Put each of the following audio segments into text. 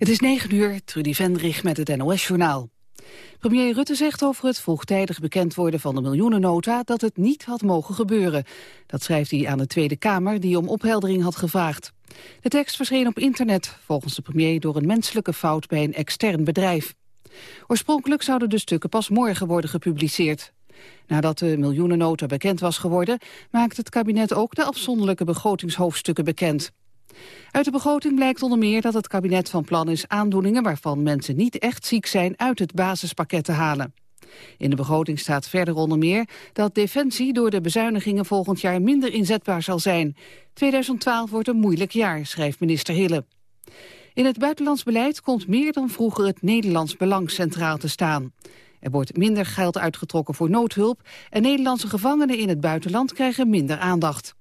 Het is 9 uur, Trudy Vendrich met het NOS-journaal. Premier Rutte zegt over het vroegtijdig bekend worden van de miljoenennota dat het niet had mogen gebeuren. Dat schrijft hij aan de Tweede Kamer die om opheldering had gevraagd. De tekst verscheen op internet, volgens de premier door een menselijke fout bij een extern bedrijf. Oorspronkelijk zouden de stukken pas morgen worden gepubliceerd. Nadat de miljoenennota bekend was geworden, maakt het kabinet ook de afzonderlijke begrotingshoofdstukken bekend. Uit de begroting blijkt onder meer dat het kabinet van plan is aandoeningen waarvan mensen niet echt ziek zijn uit het basispakket te halen. In de begroting staat verder onder meer dat Defensie door de bezuinigingen volgend jaar minder inzetbaar zal zijn. 2012 wordt een moeilijk jaar, schrijft minister Hille. In het buitenlands beleid komt meer dan vroeger het Nederlands belang centraal te staan. Er wordt minder geld uitgetrokken voor noodhulp en Nederlandse gevangenen in het buitenland krijgen minder aandacht.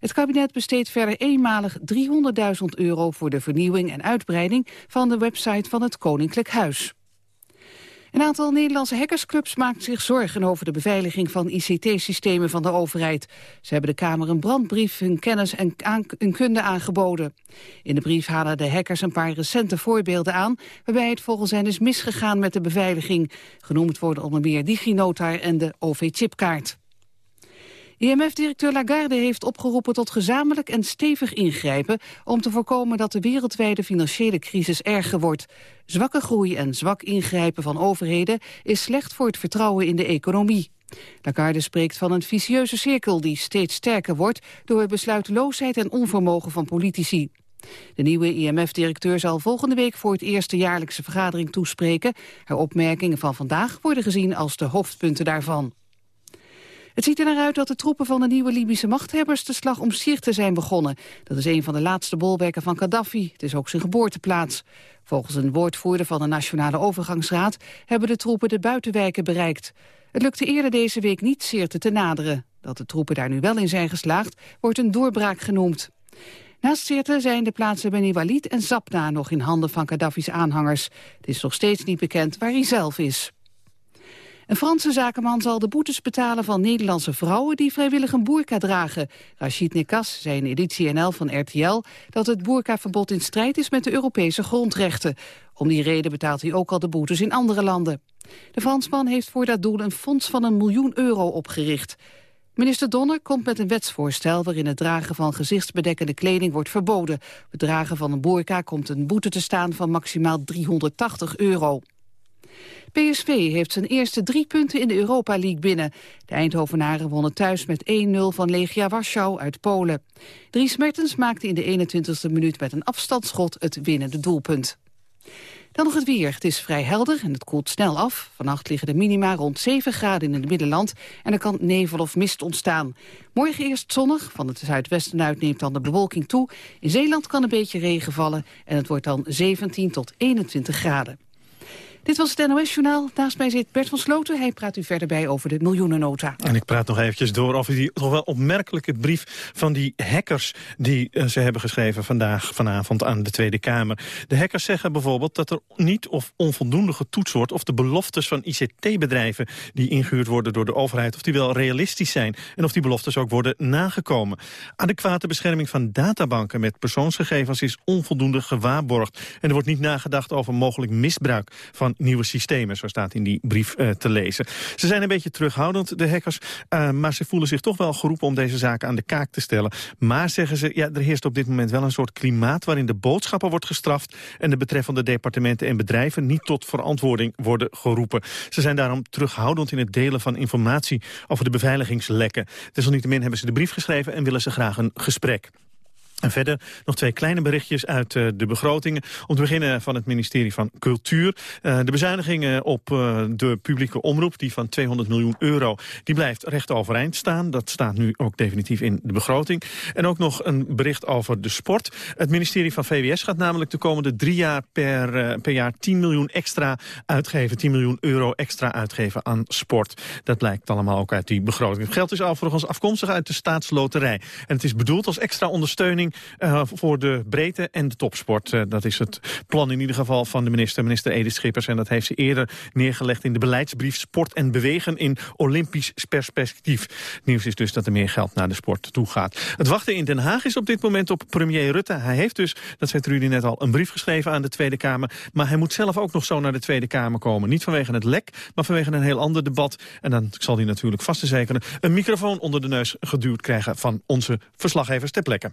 Het kabinet besteedt verder eenmalig 300.000 euro voor de vernieuwing en uitbreiding van de website van het Koninklijk Huis. Een aantal Nederlandse hackersclubs maakt zich zorgen over de beveiliging van ICT-systemen van de overheid. Ze hebben de Kamer een brandbrief hun kennis en hun kunde aangeboden. In de brief halen de hackers een paar recente voorbeelden aan, waarbij het volgens hen is misgegaan met de beveiliging. Genoemd worden onder meer DigiNotar en de OV-chipkaart. IMF-directeur Lagarde heeft opgeroepen tot gezamenlijk en stevig ingrijpen om te voorkomen dat de wereldwijde financiële crisis erger wordt. Zwakke groei en zwak ingrijpen van overheden is slecht voor het vertrouwen in de economie. Lagarde spreekt van een vicieuze cirkel die steeds sterker wordt door besluiteloosheid en onvermogen van politici. De nieuwe IMF-directeur zal volgende week voor het eerste jaarlijkse vergadering toespreken. Haar opmerkingen van vandaag worden gezien als de hoofdpunten daarvan. Het ziet er naar uit dat de troepen van de nieuwe Libische machthebbers de slag om Sirte zijn begonnen. Dat is een van de laatste bolwerken van Gaddafi. Het is ook zijn geboorteplaats. Volgens een woordvoerder van de Nationale Overgangsraad hebben de troepen de buitenwijken bereikt. Het lukte eerder deze week niet Sirte te naderen. Dat de troepen daar nu wel in zijn geslaagd, wordt een doorbraak genoemd. Naast Sirte zijn de plaatsen Beni Walid en Zapna nog in handen van Gaddafi's aanhangers. Het is nog steeds niet bekend waar hij zelf is. Een Franse zakenman zal de boetes betalen van Nederlandse vrouwen die vrijwillig een boerka dragen. Rachid Nekas zei in editie NL van RTL dat het boerkaverbod in strijd is met de Europese grondrechten. Om die reden betaalt hij ook al de boetes in andere landen. De Fransman heeft voor dat doel een fonds van een miljoen euro opgericht. Minister Donner komt met een wetsvoorstel waarin het dragen van gezichtsbedekkende kleding wordt verboden. het dragen van een boerka komt een boete te staan van maximaal 380 euro. PSV heeft zijn eerste drie punten in de Europa League binnen. De Eindhovenaren wonnen thuis met 1-0 van Legia Warschau uit Polen. Dries Mertens maakte in de 21e minuut met een afstandsschot het winnende doelpunt. Dan nog het weer. Het is vrij helder en het koelt snel af. Vannacht liggen de minima rond 7 graden in het middenland... en er kan nevel of mist ontstaan. Morgen eerst zonnig. Van het zuidwesten uit neemt dan de bewolking toe. In Zeeland kan een beetje regen vallen... en het wordt dan 17 tot 21 graden. Dit was het NOS-journaal. Naast mij zit Bert van Sloten. Hij praat u verder bij over de miljoenennota. En ik praat nog eventjes door over die toch wel opmerkelijke brief... van die hackers die uh, ze hebben geschreven vandaag, vanavond aan de Tweede Kamer. De hackers zeggen bijvoorbeeld dat er niet of onvoldoende getoetst wordt... of de beloftes van ICT-bedrijven die ingehuurd worden door de overheid... of die wel realistisch zijn en of die beloftes ook worden nagekomen. Adequate bescherming van databanken met persoonsgegevens... is onvoldoende gewaarborgd. En er wordt niet nagedacht over mogelijk misbruik van nieuwe systemen. Zo staat in die brief uh, te lezen. Ze zijn een beetje terughoudend, de hackers. Uh, maar ze voelen zich toch wel geroepen om deze zaken aan de kaak te stellen. Maar zeggen ze, ja, er heerst op dit moment wel een soort klimaat... waarin de boodschapper wordt gestraft... en de betreffende departementen en bedrijven niet tot verantwoording worden geroepen. Ze zijn daarom terughoudend in het delen van informatie over de beveiligingslekken. Desalniettemin hebben ze de brief geschreven en willen ze graag een gesprek. En verder nog twee kleine berichtjes uit uh, de begrotingen. Om te beginnen van het ministerie van Cultuur. Uh, de bezuinigingen op uh, de publieke omroep, die van 200 miljoen euro... die blijft recht overeind staan. Dat staat nu ook definitief in de begroting. En ook nog een bericht over de sport. Het ministerie van VWS gaat namelijk de komende drie jaar per, per jaar 10 miljoen extra uitgeven. 10 miljoen euro extra uitgeven aan sport. Dat blijkt allemaal ook uit die begroting. Het geld is overigens afkomstig uit de staatsloterij. En het is bedoeld als extra ondersteuning begroting voor de breedte en de topsport. dat is het plan in ieder geval van de minister, minister Edith Schippers. En dat heeft ze eerder neergelegd in de beleidsbrief Sport en Bewegen in Olympisch perspectief. Nieuws is dus dat er meer geld naar de sport toe gaat. Het wachten in Den Haag is op dit moment op premier Rutte. Hij heeft dus, dat zei Trudy net al, een brief geschreven aan de Tweede Kamer. Maar hij moet zelf ook nog zo naar de Tweede Kamer komen. Niet vanwege het lek, maar vanwege een heel ander debat. En dan zal hij natuurlijk vast en zeker een microfoon onder de neus geduwd krijgen van onze verslaggevers ter plekke.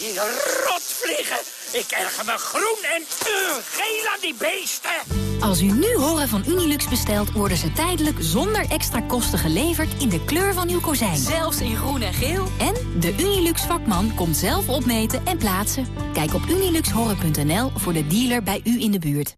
Rotvliegen! Ik erger me groen en uh, geel aan die beesten! Als u nu horen van Unilux bestelt, worden ze tijdelijk zonder extra kosten geleverd in de kleur van uw kozijn. Zelfs in groen en geel. En de Unilux vakman komt zelf opmeten en plaatsen. Kijk op uniluxhoren.nl voor de dealer bij u in de buurt.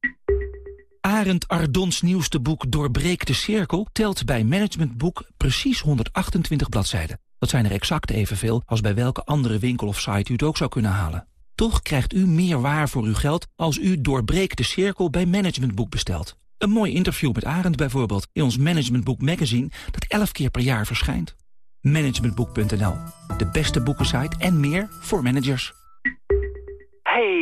Arend Ardons nieuwste boek Doorbreek de Cirkel telt bij Management Boek precies 128 bladzijden. Dat zijn er exact evenveel als bij welke andere winkel of site u het ook zou kunnen halen. Toch krijgt u meer waar voor uw geld als u Doorbreek de Cirkel bij Managementboek bestelt. Een mooi interview met Arend bijvoorbeeld in ons Managementboek magazine dat 11 keer per jaar verschijnt. Managementboek.nl, de beste boekensite en meer voor managers. Hey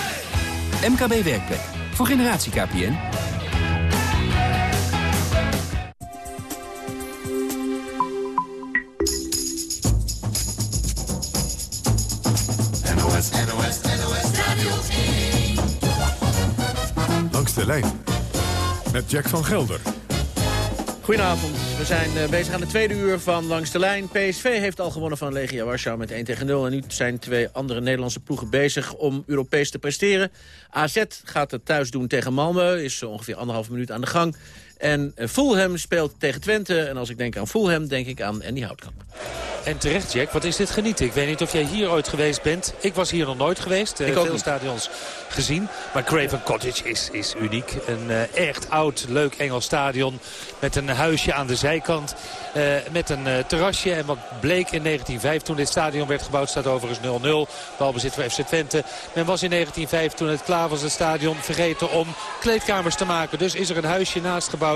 MKB Werkplek. Voor generatie KPN. NOS, NOS, NOS Radio 1. Langs de lijn. Met Jack van Gelder. Goedenavond. We zijn uh, bezig aan de tweede uur van Langs de Lijn. PSV heeft al gewonnen van Legia Warschau met 1 tegen 0. En nu zijn twee andere Nederlandse ploegen bezig om Europees te presteren. AZ gaat het thuis doen tegen Malmö. Is ongeveer anderhalf minuut aan de gang. En eh, Fulham speelt tegen Twente. En als ik denk aan Fulham, denk ik aan Andy Houtkamp. En terecht, Jack. Wat is dit genieten? Ik weet niet of jij hier ooit geweest bent. Ik was hier nog nooit geweest. Ik veel niet. stadions gezien. Maar Craven Cottage is, is uniek. Een uh, echt oud, leuk Engels stadion. Met een huisje aan de zijkant. Uh, met een uh, terrasje. En wat bleek in 1905 toen dit stadion werd gebouwd. Staat overigens 0-0. Balbezit voor FC Twente. Men was in 1905 toen het klaar was het stadion vergeten om kleedkamers te maken. Dus is er een huisje naast gebouwd.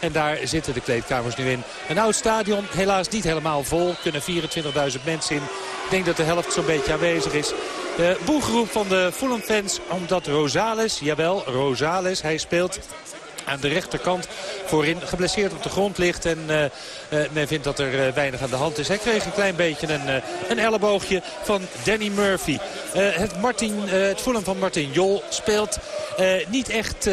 En daar zitten de kleedkamers nu in. Een oud stadion. Helaas niet helemaal vol. Kunnen 24.000 mensen in. Ik denk dat de helft zo'n beetje aanwezig is. De boelgeroep van de Fulham-fans. Omdat Rosales, jawel, Rosales, hij speelt aan de rechterkant voorin geblesseerd op de grond ligt. En uh, men vindt dat er uh, weinig aan de hand is. Hij kreeg een klein beetje een, een elleboogje van Danny Murphy. het, Martin, het van Martin Jol speelt niet echt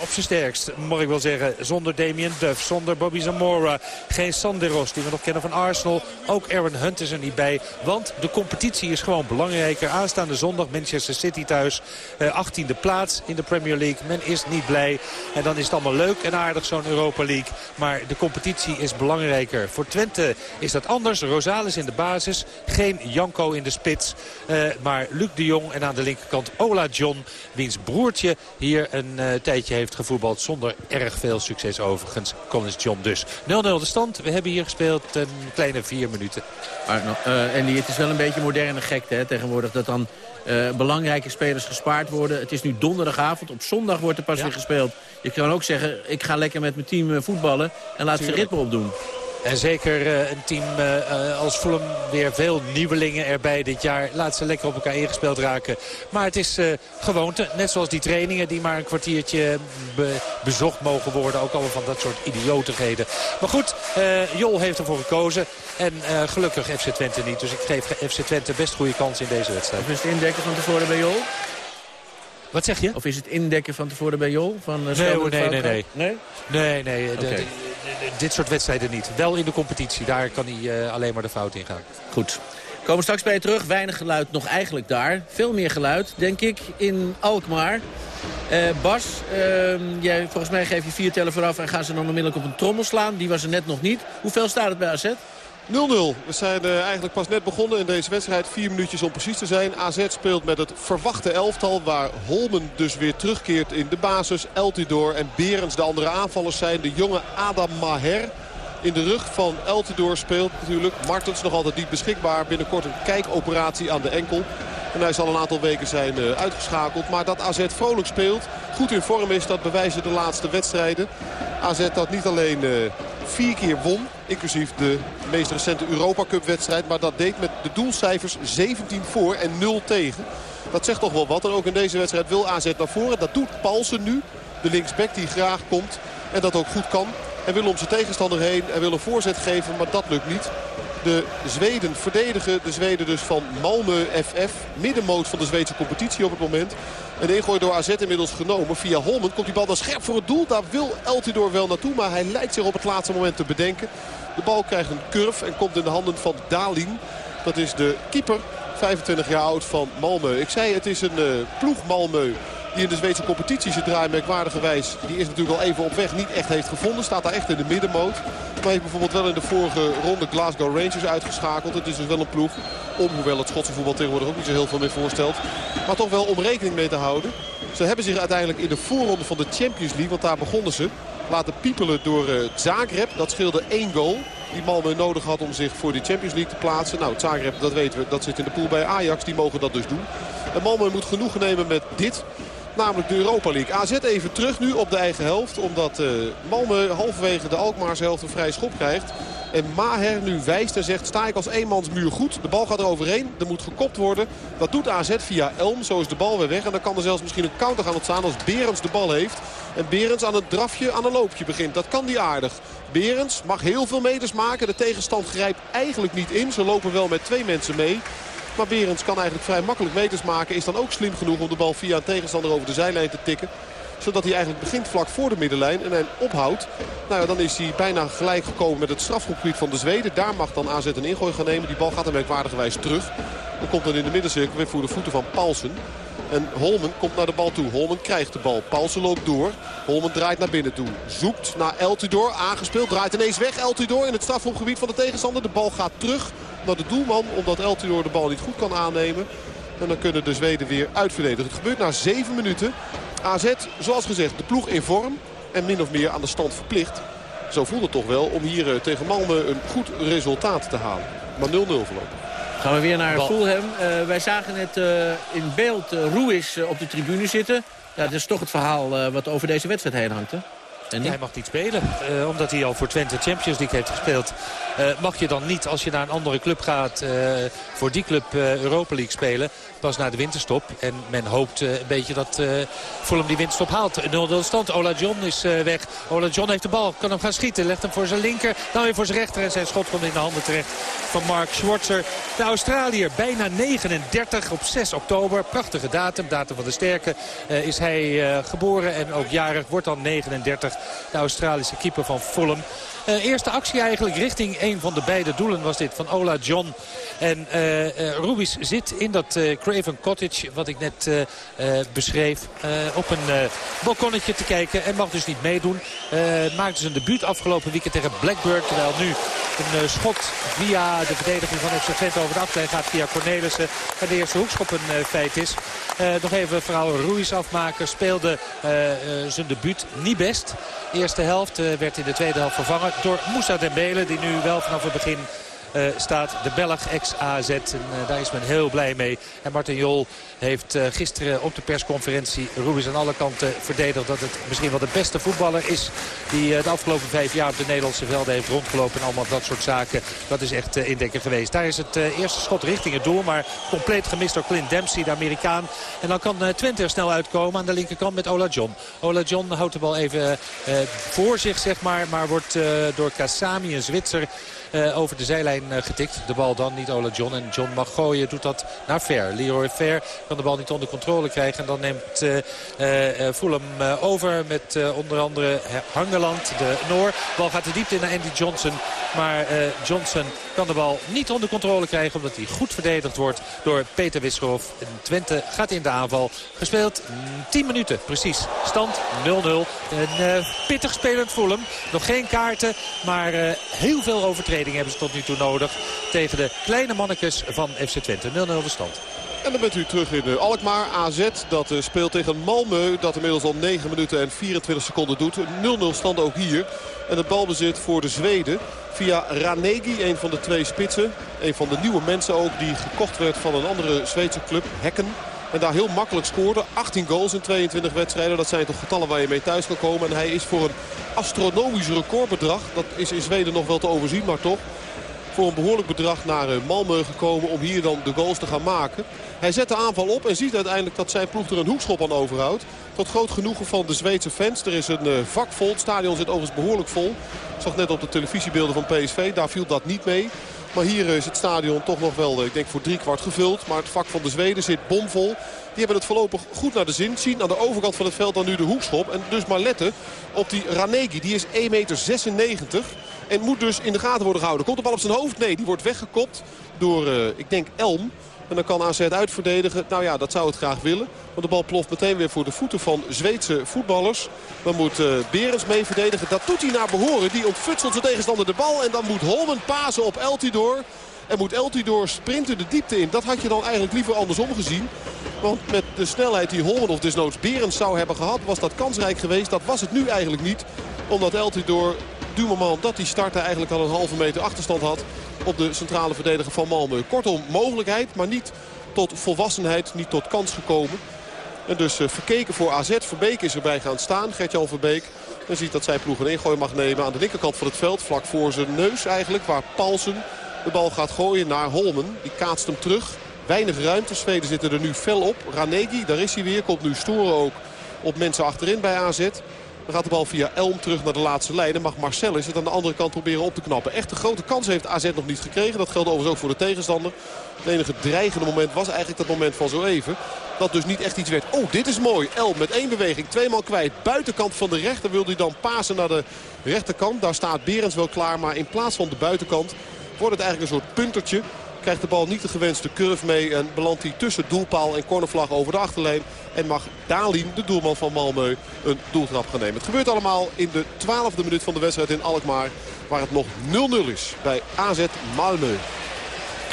op zijn sterkst. Mag ik wel zeggen. Zonder Damien Duff. Zonder Bobby Zamora. Geen Sanderos die we nog kennen van Arsenal. Ook Aaron Hunt is er niet bij. Want de competitie is gewoon belangrijker. Aanstaande zondag Manchester City thuis. 18e plaats in de Premier League. Men is niet blij. En dan is het allemaal leuk en aardig zo'n Europa League. Maar de competitie is belangrijker. Voor Twente is dat anders. Rosales in de basis. Geen Janko in de spits. Uh, maar Luc de Jong en aan de linkerkant Ola John. Wiens broertje hier een uh, tijdje heeft gevoetbald. Zonder erg veel succes overigens. Collins John dus. 0-0 de stand. We hebben hier gespeeld een kleine vier minuten. En het is wel een beetje moderne gekte hè, tegenwoordig. Dat dan uh, belangrijke spelers gespaard worden. Het is nu donderdagavond. Op zondag wordt er pas ja. weer gespeeld. Je kan ook zeggen, ik ga lekker met mijn team voetballen en laat ze ritme opdoen. En zeker uh, een team uh, als Fulham weer veel nieuwelingen erbij dit jaar. Laat ze lekker op elkaar ingespeeld raken. Maar het is gewoonte. Net zoals die trainingen die maar een kwartiertje be bezocht mogen worden. Ook allemaal van dat soort idiotigheden. Maar goed, Jol heeft ervoor gekozen. En gelukkig FC Twente niet. Dus ik geef FC Twente best goede kans in deze wedstrijd. Is het indekken van tevoren bij Jol? Wat zeg je? Of is het indekken van tevoren bij Jol? Van, nee, nee, nee, nee, nee. Nee? Nee, nee. Okay dit soort wedstrijden niet. Wel in de competitie, daar kan hij uh, alleen maar de fout in gaan. Goed. Komen straks bij je terug. Weinig geluid nog eigenlijk daar. Veel meer geluid, denk ik, in Alkmaar. Uh, Bas, uh, jij, volgens mij geef je vier tellen vooraf en gaan ze dan onmiddellijk op een trommel slaan. Die was er net nog niet. Hoeveel staat het bij AZ? 0-0. We zijn uh, eigenlijk pas net begonnen in deze wedstrijd. Vier minuutjes om precies te zijn. AZ speelt met het verwachte elftal. Waar Holmen dus weer terugkeert in de basis. Eltidoor en Berens de andere aanvallers zijn. De jonge Adam Maher in de rug van Eltidoor speelt natuurlijk. Martens nog altijd niet beschikbaar. Binnenkort een kijkoperatie aan de enkel. En hij zal een aantal weken zijn uh, uitgeschakeld. Maar dat AZ vrolijk speelt, goed in vorm is, dat bewijzen de laatste wedstrijden. AZ dat niet alleen uh, vier keer won, inclusief de meest recente Europa Cup wedstrijd. Maar dat deed met de doelcijfers 17 voor en 0 tegen. Dat zegt toch wel wat. En ook in deze wedstrijd wil AZ naar voren. Dat doet Paulsen nu. De linksback die graag komt en dat ook goed kan. En wil om zijn tegenstander heen en wil een voorzet geven, maar dat lukt niet. De Zweden verdedigen. De Zweden dus van Malmö FF. Middenmoot van de Zweedse competitie op het moment. Een ingooi door AZ inmiddels genomen. Via Holmen komt die bal dan scherp voor het doel. Daar wil Eltidoor wel naartoe. Maar hij lijkt zich op het laatste moment te bedenken. De bal krijgt een curve en komt in de handen van Dalin. Dat is de keeper. 25 jaar oud van Malmö. Ik zei het is een uh, ploeg Malmö die in de Zweedse competitie zijn draai merkwaardigerwijs... die is natuurlijk al even op weg niet echt heeft gevonden. Staat daar echt in de middenmoot. Maar heeft bijvoorbeeld wel in de vorige ronde Glasgow Rangers uitgeschakeld. Het is dus wel een ploeg om, hoewel het Schotse voetbal tegenwoordig ook niet zo heel veel meer voorstelt. Maar toch wel om rekening mee te houden. Ze hebben zich uiteindelijk in de voorronde van de Champions League, want daar begonnen ze... laten piepelen door uh, Zagreb. Dat scheelde één goal die Malmö nodig had om zich voor de Champions League te plaatsen. Nou, Zagreb, dat weten we, dat zit in de pool bij Ajax. Die mogen dat dus doen. En Malmö moet genoegen nemen met dit. Namelijk de Europa League. AZ even terug nu op de eigen helft. Omdat uh, Malmö halverwege de Alkmaars helft een vrij schop krijgt. En Maher nu wijst en zegt sta ik als eenmansmuur goed. De bal gaat er overheen. Er moet gekopt worden. Dat doet AZ via Elm. Zo is de bal weer weg. En dan kan er zelfs misschien een counter gaan ontstaan als Berends de bal heeft. En Berends aan een drafje, aan een loopje begint. Dat kan die aardig. Berends mag heel veel meters maken. De tegenstand grijpt eigenlijk niet in. Ze lopen wel met twee mensen mee. Maar Berends kan eigenlijk vrij makkelijk meters maken. Is dan ook slim genoeg om de bal via een tegenstander over de zijlijn te tikken. Zodat hij eigenlijk begint vlak voor de middenlijn en hij ophoudt. Nou ja, dan is hij bijna gelijk gekomen met het strafgroepgebied van de Zweden. Daar mag dan AZ een ingooi gaan nemen. Die bal gaat er merkwaardigerwijs terug. Dan komt dan in de middencirkel weer voor de voeten van Paulsen. En Holmen komt naar de bal toe. Holmen krijgt de bal. Paulsen loopt door. Holmen draait naar binnen toe. Zoekt naar Eltidoor. Aangespeeld. Draait ineens weg. Eltidoor in het strafgroepgebied van de tegenstander. De bal gaat terug naar de doelman. Omdat Eltidoor de bal niet goed kan aannemen. En dan kunnen de Zweden weer uitverdedigen. Het gebeurt na 7 minuten. AZ, zoals gezegd, de ploeg in vorm. En min of meer aan de stand verplicht. Zo voelt het toch wel om hier eh, tegen Malmö een goed resultaat te halen. Maar 0-0 voorlopig. Gaan we weer naar Fulham. Uh, wij zagen net uh, in beeld uh, Ruiz op de tribune zitten. Ja, dat is toch het verhaal wat over deze wedstrijd heen hangt, hè? Hij mag niet spelen, uh, omdat hij al voor Twente Champions League heeft gespeeld. Uh, mag je dan niet, als je naar een andere club gaat, uh, voor die club Europa League spelen pas na de winterstop. En men hoopt een beetje dat Fulham die winterstop haalt. 0-0 stand. Ola John is weg. Ola John heeft de bal. Kan hem gaan schieten. Legt hem voor zijn linker. Dan weer voor zijn rechter. En zijn schot komt in de handen terecht van Mark Schwarzer. De Australiër. Bijna 39 op 6 oktober. Prachtige datum. Datum van de sterke. is hij geboren en ook jarig. Wordt dan 39. De Australische keeper van Fulham. Uh, eerste actie eigenlijk richting een van de beide doelen was dit van Ola John. En uh, zit in dat Craven Cottage wat ik net beschreef. op een balkonnetje te kijken en mag dus niet meedoen. maakte zijn debuut afgelopen weekend tegen Blackburn. Terwijl nu een schot via de verdediging van FC Twente over de achterlijn gaat via Cornelissen. Waar de eerste hoekschop een feit is. nog even verhaal Ruiz afmaken. Speelde zijn debuut niet best. eerste helft werd in de tweede helft vervangen door Moussa Dembele. Die nu wel vanaf het begin staat de Belg ex-AZ. En daar is men heel blij mee. En Martin Jol heeft gisteren op de persconferentie Rubis aan alle kanten verdedigd... dat het misschien wel de beste voetballer is die de afgelopen vijf jaar op de Nederlandse velden heeft rondgelopen. En allemaal dat soort zaken. Dat is echt indekker geweest. Daar is het eerste schot richting het doel. Maar compleet gemist door Clint Dempsey, de Amerikaan. En dan kan Twente er snel uitkomen aan de linkerkant met Ola John. Ola John houdt de bal even voor zich, zeg maar. Maar wordt door Kassami, een Zwitser, uh, over de zijlijn uh, getikt. De bal dan, niet Ola John. En John mag gooien, doet dat naar Ver. Leroy Ver kan de bal niet onder controle krijgen. En dan neemt uh, Fulham over met onder andere Hangeland, de Noor. De bal gaat de diepte in naar Andy Johnson. Maar Johnson kan de bal niet onder controle krijgen... omdat hij goed verdedigd wordt door Peter Wisselhoff. En Twente gaat in de aanval. Gespeeld 10 mm, minuten, precies. Stand 0-0. Een pittig spelend Fulham. Nog geen kaarten, maar heel veel overtredingen hebben ze tot nu toe nodig tegen de kleine mannetjes van FC Twente. 0-0 de stand. En dan bent u terug in eh, Alkmaar. AZ dat eh, speelt tegen Malmö. Dat inmiddels al 9 minuten en 24 seconden doet. 0-0 stand ook hier. En het balbezit voor de Zweden via Ranegi, een van de twee spitsen. Een van de nieuwe mensen ook die gekocht werd van een andere Zweedse club, Hekken. En daar heel makkelijk scoorde. 18 goals in 22 wedstrijden. Dat zijn toch getallen waar je mee thuis kan komen. En hij is voor een astronomisch recordbedrag. Dat is in Zweden nog wel te overzien, maar toch. Voor een behoorlijk bedrag naar eh, Malmö gekomen om hier dan de goals te gaan maken. Hij zet de aanval op en ziet uiteindelijk dat zijn ploeg er een hoekschop aan overhoudt. Tot groot genoegen van de Zweedse fans. Er is een eh, vak vol. Het stadion zit overigens behoorlijk vol. Ik zag net op de televisiebeelden van PSV. Daar viel dat niet mee. Maar hier is het stadion toch nog wel, eh, ik denk voor drie kwart gevuld. Maar het vak van de Zweden zit bomvol. Die hebben het voorlopig goed naar de zin. Zien aan de overkant van het veld dan nu de hoekschop. En dus maar letten op die Ranegi. Die is 1,96 meter. En moet dus in de gaten worden gehouden. Komt de bal op zijn hoofd? Nee, die wordt weggekopt door, uh, ik denk, Elm. En dan kan AZ uitverdedigen. Nou ja, dat zou het graag willen. Want de bal ploft meteen weer voor de voeten van Zweedse voetballers. Dan moet uh, Berens mee verdedigen. Dat doet hij naar behoren. Die ontfutselt zijn tegenstander de bal. En dan moet Holmen pasen op Eltidoor. En moet Eltidoor sprinten de diepte in. Dat had je dan eigenlijk liever andersom gezien. Want met de snelheid die Holmen of desnoods Berens zou hebben gehad... was dat kansrijk geweest. Dat was het nu eigenlijk niet. Omdat Eltidoor du dat hij startte eigenlijk al een halve meter achterstand had op de centrale verdediger van Malmö. Kortom, mogelijkheid, maar niet tot volwassenheid, niet tot kans gekomen. En dus uh, verkeken voor AZ. Verbeek is erbij gaan staan, Gertjan Verbeek. En ziet dat zijn ploeg een ingooi mag nemen aan de linkerkant van het veld. Vlak voor zijn neus eigenlijk, waar Paulsen de bal gaat gooien naar Holmen. Die kaatst hem terug. Weinig ruimte. Zweden zitten er nu fel op. Ranegi, daar is hij weer. Komt nu storen ook op mensen achterin bij AZ. Dan gaat de bal via Elm terug naar de laatste lijn. Mag Marcellus het aan de andere kant proberen op te knappen. Echt een grote kans heeft AZ nog niet gekregen. Dat geldt overigens ook voor de tegenstander. Het enige dreigende moment was eigenlijk dat moment van zo even. Dat dus niet echt iets werd. Oh, dit is mooi. Elm met één beweging. Tweemaal kwijt. Buitenkant van de rechter wil hij dan pasen naar de rechterkant. Daar staat Berends wel klaar. Maar in plaats van de buitenkant wordt het eigenlijk een soort puntertje. Krijgt de bal niet de gewenste curve mee. En belandt hij tussen doelpaal en cornervlag over de achterlijn. En mag Dalin, de doelman van Malmö, een doeltrap gaan nemen. Het gebeurt allemaal in de twaalfde minuut van de wedstrijd in Alkmaar. Waar het nog 0-0 is bij AZ Malmö.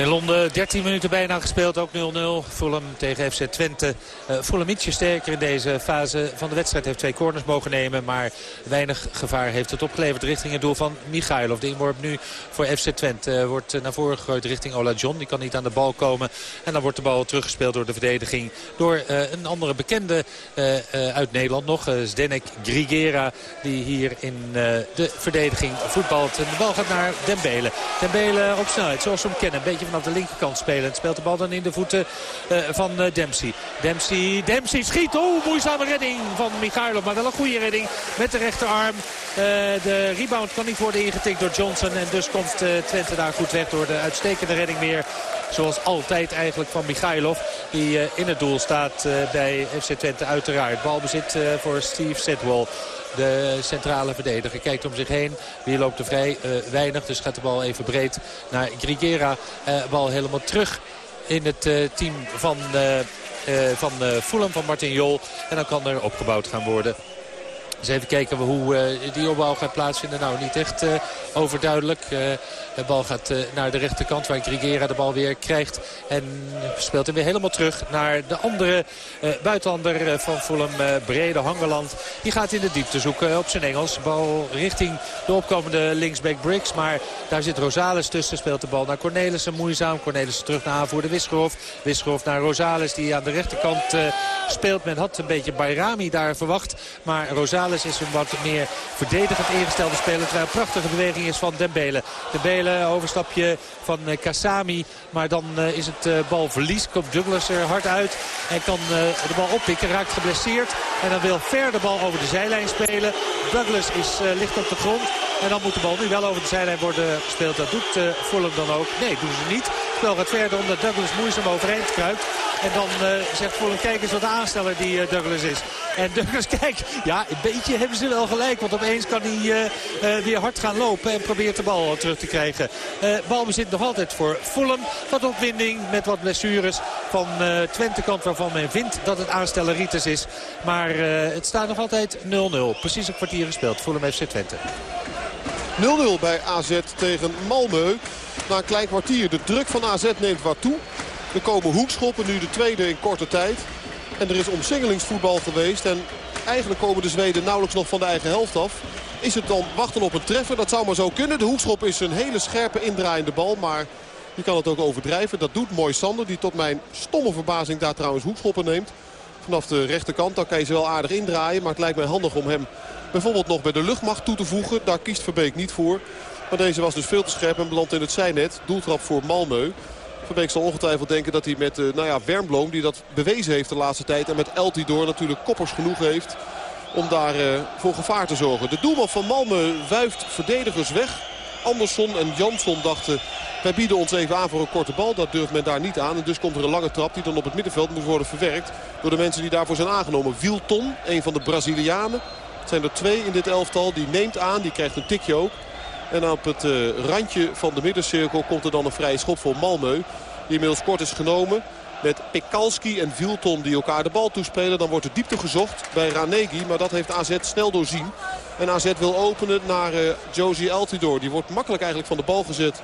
In Londen 13 minuten bijna gespeeld, ook 0-0. Fulham tegen FC Twente. Uh, Fulham ietsje sterker in deze fase van de wedstrijd. Heeft twee corners mogen nemen, maar weinig gevaar heeft het opgeleverd richting het doel van Michailov. De inworp nu voor FC Twente uh, wordt naar voren gegooid richting Ola John. Die kan niet aan de bal komen. En dan wordt de bal teruggespeeld door de verdediging door uh, een andere bekende uit Nederland nog. Zdenek Grigera, die hier in de verdediging voetbalt. En de bal gaat naar Dembele. Dembele op snelheid, zoals we hem kennen. Een beetje vanaf de linkerkant spelen. Speelt de bal dan in de voeten uh, van uh, Dempsey. Dempsey. Dempsey schiet. Oeh, moeizame redding van Michailov. Maar wel een goede redding met de rechterarm. Uh, de rebound kan niet worden ingetikt door Johnson. En dus komt Twente daar goed weg door de uitstekende redding weer. Zoals altijd eigenlijk van Michailov. Die in het doel staat bij FC Twente uiteraard. Balbezit voor Steve Sedwell. De centrale verdediger kijkt om zich heen. Wie loopt er vrij? Uh, weinig. Dus gaat de bal even breed naar Grigera. Uh, bal helemaal terug in het uh, team van, van Fulham, van Martin Jol. En dan kan er opgebouwd gaan worden. Dus even kijken hoe die opbouw gaat plaatsvinden. Nou, niet echt overduidelijk. de bal gaat naar de rechterkant waar Grigera de bal weer krijgt. En speelt hem weer helemaal terug naar de andere buitenlander van Fulham. Brede Hangeland. Die gaat in de diepte zoeken op zijn Engels. Bal richting de opkomende linksback Briggs. Maar daar zit Rosales tussen. Speelt de bal naar Cornelissen. Moeizaam. Cornelissen terug naar aanvoerder Wisgerhof. Wisgerhof naar Rosales die aan de rechterkant speelt. Men had een beetje Bayrami daar verwacht. Maar Rosales is een wat meer verdedigend ingestelde speler. Terwijl een prachtige beweging is van Dembele. Dembele overstapje van uh, Kassami. Maar dan uh, is het balverlies. Komt Douglas er hard uit. En kan de bal oppikken. Raakt geblesseerd. En dan wil Ver de bal over de zijlijn spelen. Douglas is, ligt op de grond. En dan moet de bal nu wel over de zijlijn worden gespeeld. Dat doet Fulham dan ook. Nee, doen ze niet. Spel gaat verder omdat Douglas moeizaam overeind kruipt. En dan uh, zegt Fulham, kijk eens wat de aansteller die uh, Douglas is. En Douglas, kijk, ja, een beetje hebben ze wel gelijk. Want opeens kan hij weer hard gaan lopen en probeert de bal terug te krijgen. balbezit nog altijd voor Fulham. Wat opwinding met wat blessures van Twente kant waarvan men vindt dat het aansteller Rieters is. Maar het staat nog altijd 0-0. Precies een kwartier gespeeld. Fulham FC Twente. 0-0 bij AZ tegen Malmö. Na een klein kwartier de druk van AZ neemt wat toe. Er komen hoekschoppen, nu de tweede in korte tijd. En er is omsingelingsvoetbal geweest. En eigenlijk komen de Zweden nauwelijks nog van de eigen helft af. Is het dan wachten op een treffer? Dat zou maar zo kunnen. De hoekschop is een hele scherpe indraaiende bal. Maar je kan het ook overdrijven. Dat doet Mooi Sander. Die tot mijn stomme verbazing daar trouwens hoekschoppen neemt. Vanaf de rechterkant. Dan kan je ze wel aardig indraaien. Maar het lijkt mij handig om hem bijvoorbeeld nog bij de luchtmacht toe te voegen. Daar kiest Verbeek niet voor. Maar deze was dus veel te scherp en belandt in het zijnet. Doeltrap voor Malmö. Verbeek zal ongetwijfeld denken dat hij met uh, nou ja, Wernbloem, die dat bewezen heeft de laatste tijd... en met Eltidoor natuurlijk koppers genoeg heeft om daar uh, voor gevaar te zorgen. De doelman van Malmö wuift verdedigers weg. Andersson en Jansson dachten... wij bieden ons even aan voor een korte bal. Dat durft men daar niet aan. En dus komt er een lange trap die dan op het middenveld moet worden verwerkt... door de mensen die daarvoor zijn aangenomen. Wilton, een van de Brazilianen. Het zijn er twee in dit elftal. Die neemt aan, die krijgt een tikje ook. En op het uh, randje van de middencirkel komt er dan een vrije schop voor Malmö. Die inmiddels kort is genomen met Pekalski en Vilton die elkaar de bal toespelen. Dan wordt de diepte gezocht bij Ranegi. Maar dat heeft AZ snel doorzien. En AZ wil openen naar uh, Josie Altidor. Die wordt makkelijk eigenlijk van de bal gezet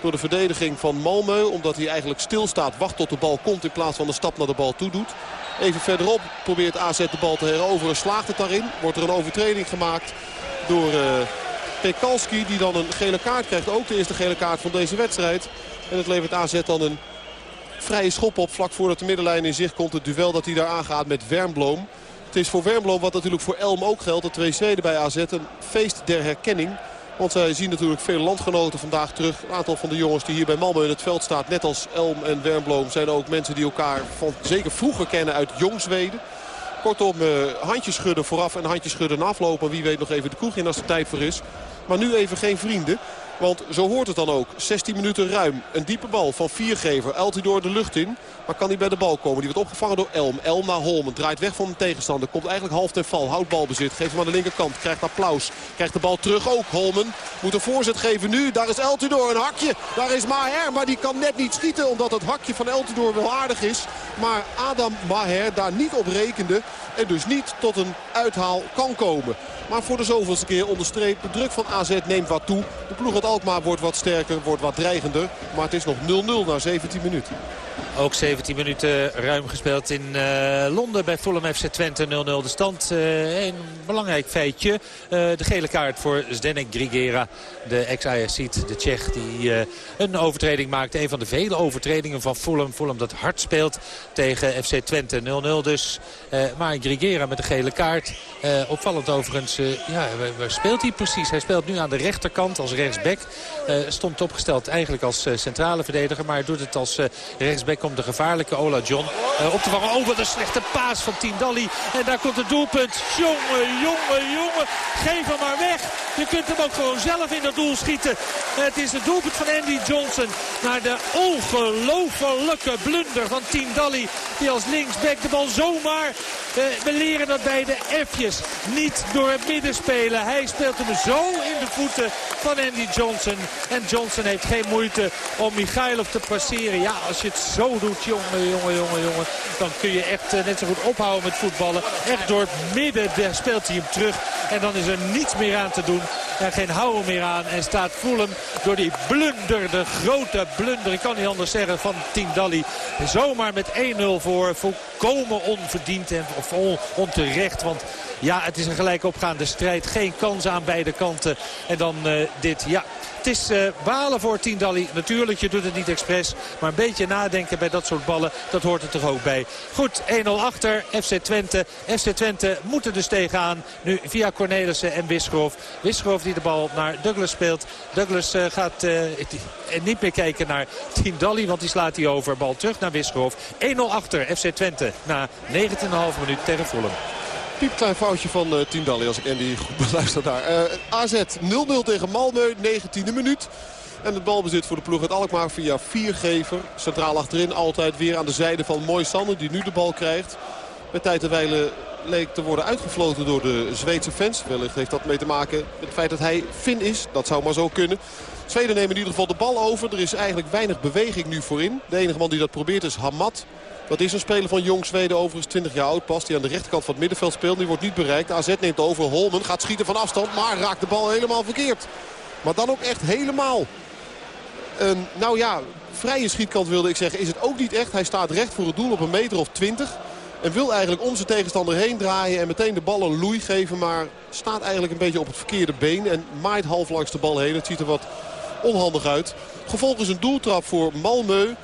door de verdediging van Malmö. Omdat hij eigenlijk stilstaat, wacht tot de bal komt in plaats van een stap naar de bal toe doet. Even verderop probeert AZ de bal te heroveren. Slaagt het daarin. Wordt er een overtreding gemaakt door uh, Pekalski. Die dan een gele kaart krijgt. Ook de eerste gele kaart van deze wedstrijd. En het levert AZ dan een vrije schop op. Vlak voordat de middenlijn in zicht komt. Het duel dat hij daar aangaat met Wernbloem. Het is voor Wernbloem wat natuurlijk voor Elm ook geldt. De twee Zweden bij AZ. Een feest der herkenning. Want zij zien natuurlijk veel landgenoten vandaag terug. Een aantal van de jongens die hier bij Malmö in het veld staat. Net als Elm en Wernbloem zijn ook mensen die elkaar van zeker vroeger kennen uit Jong Zweden. Kortom, uh, handjes schudden vooraf en handjes schudden aflopen. Wie weet nog even de kroeg in als er tijd voor is. Maar nu even geen vrienden. Want zo hoort het dan ook. 16 minuten ruim. Een diepe bal van Viergever. Eltidoor de lucht in. Maar kan hij bij de bal komen. Die wordt opgevangen door Elm. Elm naar Holmen. Draait weg van de tegenstander. Komt eigenlijk half ten val. Houdt balbezit. Geeft hem aan de linkerkant. Krijgt applaus. Krijgt de bal terug ook. Holmen moet een voorzet geven nu. Daar is Eltidoor. Een hakje. Daar is Maher. Maar die kan net niet schieten. Omdat het hakje van Eltidoor wel aardig is. Maar Adam Maher daar niet op rekende. En dus niet tot een uithaal kan komen. Maar voor de zoveelste keer onderstreept. De druk van AZ neemt wat toe. De ploeg uit Alkmaar wordt wat sterker, wordt wat dreigender. Maar het is nog 0-0 na 17 minuten. Ook 17 minuten ruim gespeeld in uh, Londen bij Fulham FC Twente 0-0 de stand. Uh, een belangrijk feitje. Uh, de gele kaart voor Zdenek Grigera. De ex-Ajaxiet, de Tsjech, die een overtreding maakte. Een van de vele overtredingen van Fulham. Fulham dat hard speelt tegen FC Twente 0-0 dus. maar Grigera met de gele kaart. opvallend overigens, ja, waar, speelt hij precies? Hij speelt nu aan de rechterkant als rechtsback. stond opgesteld eigenlijk als centrale verdediger. Maar doet het als rechtsback komt de gevaarlijke Ola John uh, op te vangen. Oh, wat een slechte paas van Tindalli. En daar komt het doelpunt. Jongen, jongen, jongen. Geef hem maar weg. Je kunt hem ook gewoon zelf in het doel schieten. Het is het doelpunt van Andy Johnson. Naar de ongelofelijke blunder van Tindalli. Die als linksback de bal zomaar we leren dat bij de F'jes. Niet door het midden spelen. Hij speelt hem zo in de voeten van Andy Johnson. En Johnson heeft geen moeite om Michailov te passeren. Ja, als je het zo doet, jongen, jongen, jongen, jongen. Dan kun je echt net zo goed ophouden met voetballen. Echt door het midden speelt hij hem terug. En dan is er niets meer aan te doen. En geen houden meer aan. En staat Fulham door die blunder, de grote blunder. Ik kan niet anders zeggen van Tindalli. Zomaar met 1-0 voor. Volkomen onverdiend en of onterecht. Want ja, het is een gelijk opgaande strijd. Geen kans aan beide kanten. En dan uh, dit. Ja, het is uh, balen voor Tiendalli. Natuurlijk, je doet het niet expres. Maar een beetje nadenken bij dat soort ballen, dat hoort er toch ook bij. Goed, 1-0 achter FC Twente. FC Twente moet er dus tegenaan. Nu via Cornelissen en Wisgroof. Wisgroof die de bal naar Douglas speelt. Douglas uh, gaat uh, niet meer kijken naar Tiendalli, want die slaat hij over. Bal terug naar Wisgroof. 1-0 achter FC Twente na 19,5 minuut tegen Fulham piepklein foutje van uh, Tindalli als ik Andy goed beluister daar. Uh, AZ 0-0 tegen Malmö, 19e minuut. En het balbezit voor de ploeg uit Alkmaar via Viergever. Centraal achterin altijd weer aan de zijde van Mooi Sander die nu de bal krijgt. Met tijd te wijlen leek te worden uitgefloten door de Zweedse fans. Wellicht heeft dat mee te maken met het feit dat hij Fin is. Dat zou maar zo kunnen. Zweden nemen in ieder geval de bal over. Er is eigenlijk weinig beweging nu voorin. De enige man die dat probeert is Hamad. Dat is een speler van Jong Zweden, overigens 20 jaar oud pas. Die aan de rechterkant van het middenveld speelt. Die wordt niet bereikt. AZ neemt over. Holmen gaat schieten van afstand. Maar raakt de bal helemaal verkeerd. Maar dan ook echt helemaal. Een, nou ja, vrije schietkant wilde ik zeggen is het ook niet echt. Hij staat recht voor het doel op een meter of 20. En wil eigenlijk om zijn tegenstander heen draaien en meteen de bal een loei geven. Maar staat eigenlijk een beetje op het verkeerde been. En maait half langs de bal heen. Het ziet er wat onhandig uit. Gevolg is een doeltrap voor Malmö.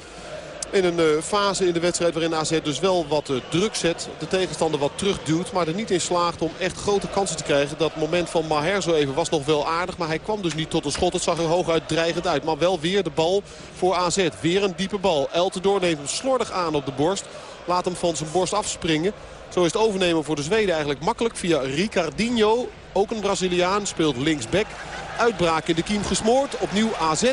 In een uh, fase in de wedstrijd waarin AZ dus wel wat uh, druk zet. De tegenstander wat terugduwt. Maar er niet in slaagt om echt grote kansen te krijgen. Dat moment van Maher zo even was nog wel aardig. Maar hij kwam dus niet tot een schot. Het zag er hooguit dreigend uit. Maar wel weer de bal voor AZ. Weer een diepe bal. Eltendoor neemt hem slordig aan op de borst. Laat hem van zijn borst afspringen. Zo is het overnemen voor de Zweden eigenlijk makkelijk. Via Ricardinho. Ook een Braziliaan. Speelt linksback. Uitbraak in de kiem gesmoord. Opnieuw AZ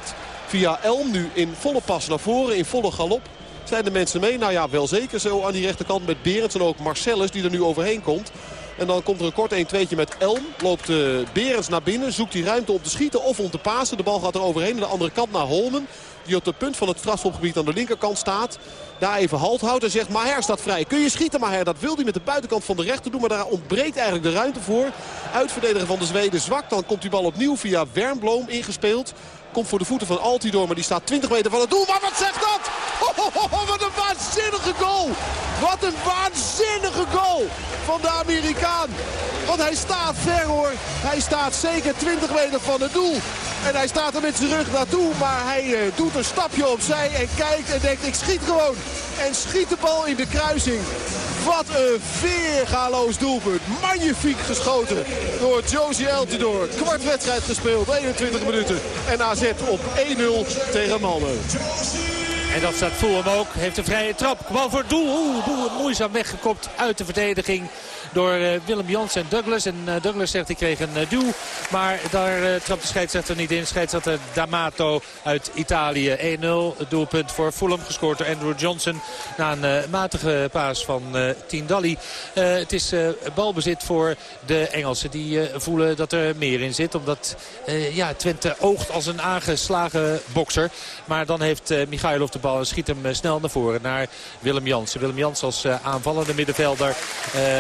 via Elm nu in volle pas naar voren, in volle galop. Zijn de mensen mee? Nou ja, wel zeker zo aan die rechterkant met Berends en ook Marcellus die er nu overheen komt. En dan komt er een kort 1-2'tje met Elm. Loopt uh, Berends naar binnen, zoekt die ruimte om te schieten of om te pasen. De bal gaat er overheen. Aan de andere kant naar Holmen. Die op het punt van het strafschopgebied aan de linkerkant staat. Daar even halt houdt en zegt Maher staat vrij. Kun je schieten Maher? Dat wil hij met de buitenkant van de rechter doen. Maar daar ontbreekt eigenlijk de ruimte voor. Uitverdediger van de Zweden zwak. Dan komt die bal opnieuw via Wernbloem ingespeeld. Komt voor de voeten van Altidor, maar die staat 20 meter van het doel. Maar wat zegt dat? Oh, wat een waanzinnige goal. Wat een waanzinnige goal van de Amerikaan. Want hij staat ver hoor. Hij staat zeker 20 meter van het doel. En hij staat er met zijn rug naartoe. Maar hij uh, doet een stapje opzij en kijkt en denkt ik schiet gewoon. En schiet de bal in de kruising. Wat een veergaloos doelpunt. Magnifiek geschoten door Josie Eltidoor. Kwart wedstrijd gespeeld, 21 minuten. En AZ op 1-0 tegen Malmö. En dat staat hem ook. Heeft een vrije trap. Bal voor het doel. Oeh, moeizaam weggekopt uit de verdediging door uh, Willem Jans en Douglas. En uh, Douglas zegt ik kreeg een uh, duw. Maar daar trapt de scheidsrechter niet in. Scheidsrechter D'Amato uit Italië. 1-0 doelpunt voor Fulham gescoord door Andrew Johnson. Na een matige paas van Tindalli. het is balbezit voor de Engelsen. Die voelen dat er meer in zit. Omdat ja, Twente oogt als een aangeslagen bokser. Maar dan heeft Michailov de bal en schiet hem snel naar voren. Naar Willem Jansen. Willem Jansen als aanvallende middenvelder.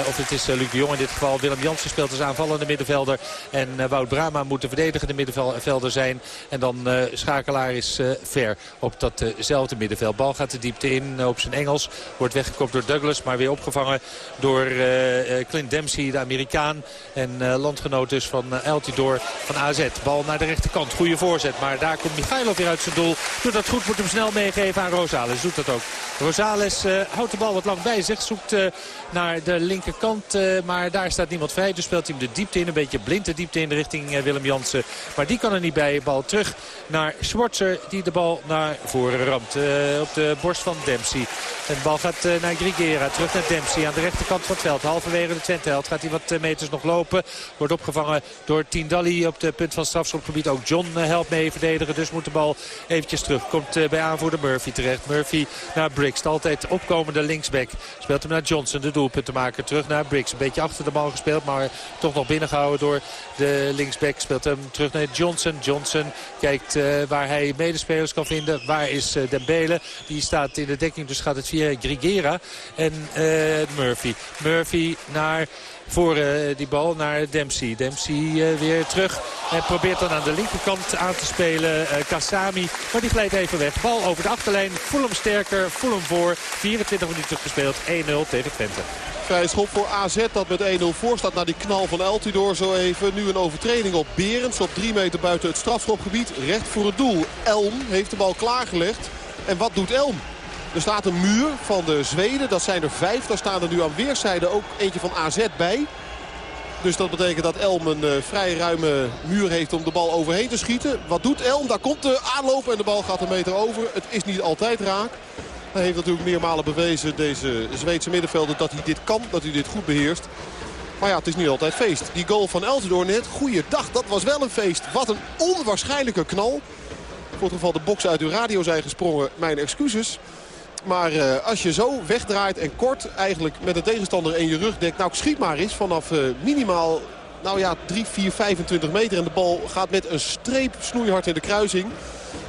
of het is is eh, Luc de Jong in dit geval. Willem Jansen speelt als aanvallende middenvelder. En eh, Wout Brama moet de verdedigende middenvelder zijn. En dan uh, Schakelaar is ver op datzelfde middenveld. Bal gaat de diepte in op zijn Engels. Wordt weggekopt door Douglas. Maar weer opgevangen door Clint Dempsey, de Amerikaan. En landgenoot dus van Eltidoor van AZ. Bal naar de rechterkant. Goede voorzet. Maar daar komt Michailov weer uit zijn doel. Doet dat goed. Moet hem snel meegeven aan Rosales. Doet dat ook. Rosales houdt de bal wat lang bij zich. Zoekt naar de linkerkant. Eh, maar daar staat niemand vrij. Dus speelt hij hem de diepte in. Een beetje blind de diepte in de richting uh, Willem Jansen. Maar die kan er niet bij. Bal terug naar Schwarzer. Die de bal naar voren ramt. Uh, op de borst van Dempsey. En de bal gaat naar Grigera. Terug naar Dempsey aan de rechterkant van het veld. Halverwege de Twente gaat hij wat meters nog lopen. Wordt opgevangen door Tindalli op de punt van strafschopgebied. Ook John helpt mee verdedigen. Dus moet de bal eventjes terug. Komt bij aanvoerder Murphy terecht. Murphy naar Briggs. Altijd opkomende linksback. Speelt hem naar Johnson, de doelpuntenmaker. Terug naar Briggs. Een beetje achter de bal gespeeld, maar toch nog binnengehouden door de linksback. Speelt hem terug naar Johnson. Johnson kijkt uh, waar hij medespelers kan vinden. Waar is uh, Dembele? Die staat in de dekking, dus gaat het via Grigera en uh, Murphy. Murphy naar voor die bal naar Dempsey. Dempsey weer terug en probeert dan aan de linkerkant aan te spelen. Uh, Kassami, maar die glijdt even weg. Bal over de achterlijn. Fulham sterker, Fulham voor. 24 minuten gespeeld, 1-0 tegen Twente. Vrij schop voor AZ dat met 1-0 voor staat na die knal van Eltidoor zo even. Nu een overtreding op Berends op 3 meter buiten het strafschopgebied. Recht voor het doel. Elm heeft de bal klaargelegd. En wat doet Elm? Er staat een muur van de Zweden. Dat zijn er vijf. Daar staan er nu aan weerszijden ook eentje van AZ bij. Dus dat betekent dat Elm een uh, vrij ruime muur heeft om de bal overheen te schieten. Wat doet Elm? Daar komt de aanloop en de bal gaat een meter over. Het is niet altijd raak. Hij heeft natuurlijk meermalen bewezen, deze Zweedse middenvelder, dat hij dit kan. Dat hij dit goed beheerst. Maar ja, het is niet altijd feest. Die goal van Eltidoor net, goeiedag, dat was wel een feest. Wat een onwaarschijnlijke knal. Voor het geval de box uit uw radio zijn gesprongen, mijn excuses. Maar uh, als je zo wegdraait en kort eigenlijk met de tegenstander in je rug dekt... nou, schiet maar eens vanaf uh, minimaal nou ja, 3, 4, 25 meter... en de bal gaat met een streep snoeihard in de kruising...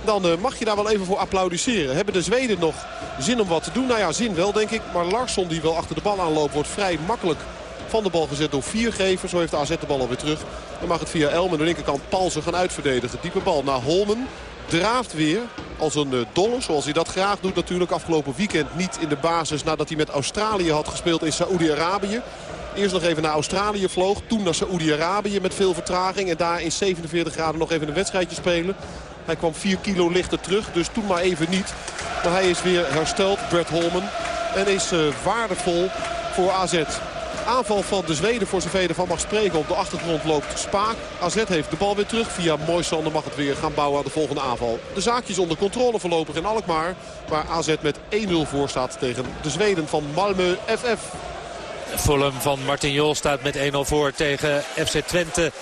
dan uh, mag je daar wel even voor applaudisseren. Hebben de Zweden nog zin om wat te doen? Nou ja, zin wel, denk ik. Maar Larsson, die wel achter de bal aanloopt, wordt vrij makkelijk van de bal gezet door Viergever. Zo heeft de AZ de bal alweer terug. Dan mag het via Elm aan de linkerkant Palsen gaan uitverdedigen. Diepe bal naar Holmen draaft weer als een uh, dolle. Zoals hij dat graag doet natuurlijk afgelopen weekend niet in de basis. Nadat hij met Australië had gespeeld in Saoedi-Arabië. Eerst nog even naar Australië vloog. Toen naar Saoedi-Arabië met veel vertraging. En daar in 47 graden nog even een wedstrijdje spelen. Hij kwam 4 kilo lichter terug. Dus toen maar even niet. Maar hij is weer hersteld, Brett Holman. En is uh, waardevol voor AZ. Aanval van de Zweden voor zover je ervan mag spreken. Op de achtergrond loopt Spaak. AZ heeft de bal weer terug. Via Moisander mag het weer gaan bouwen aan de volgende aanval. De zaakjes onder controle voorlopig in Alkmaar. Waar AZ met 1-0 voor staat tegen de Zweden van Malmö FF. Fulham van Martin Jol staat met 1-0 voor tegen FC Twente.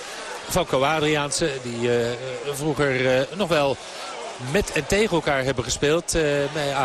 Van Adriaanse, die uh, vroeger uh, nog wel met en tegen elkaar hebben gespeeld. Uh, bij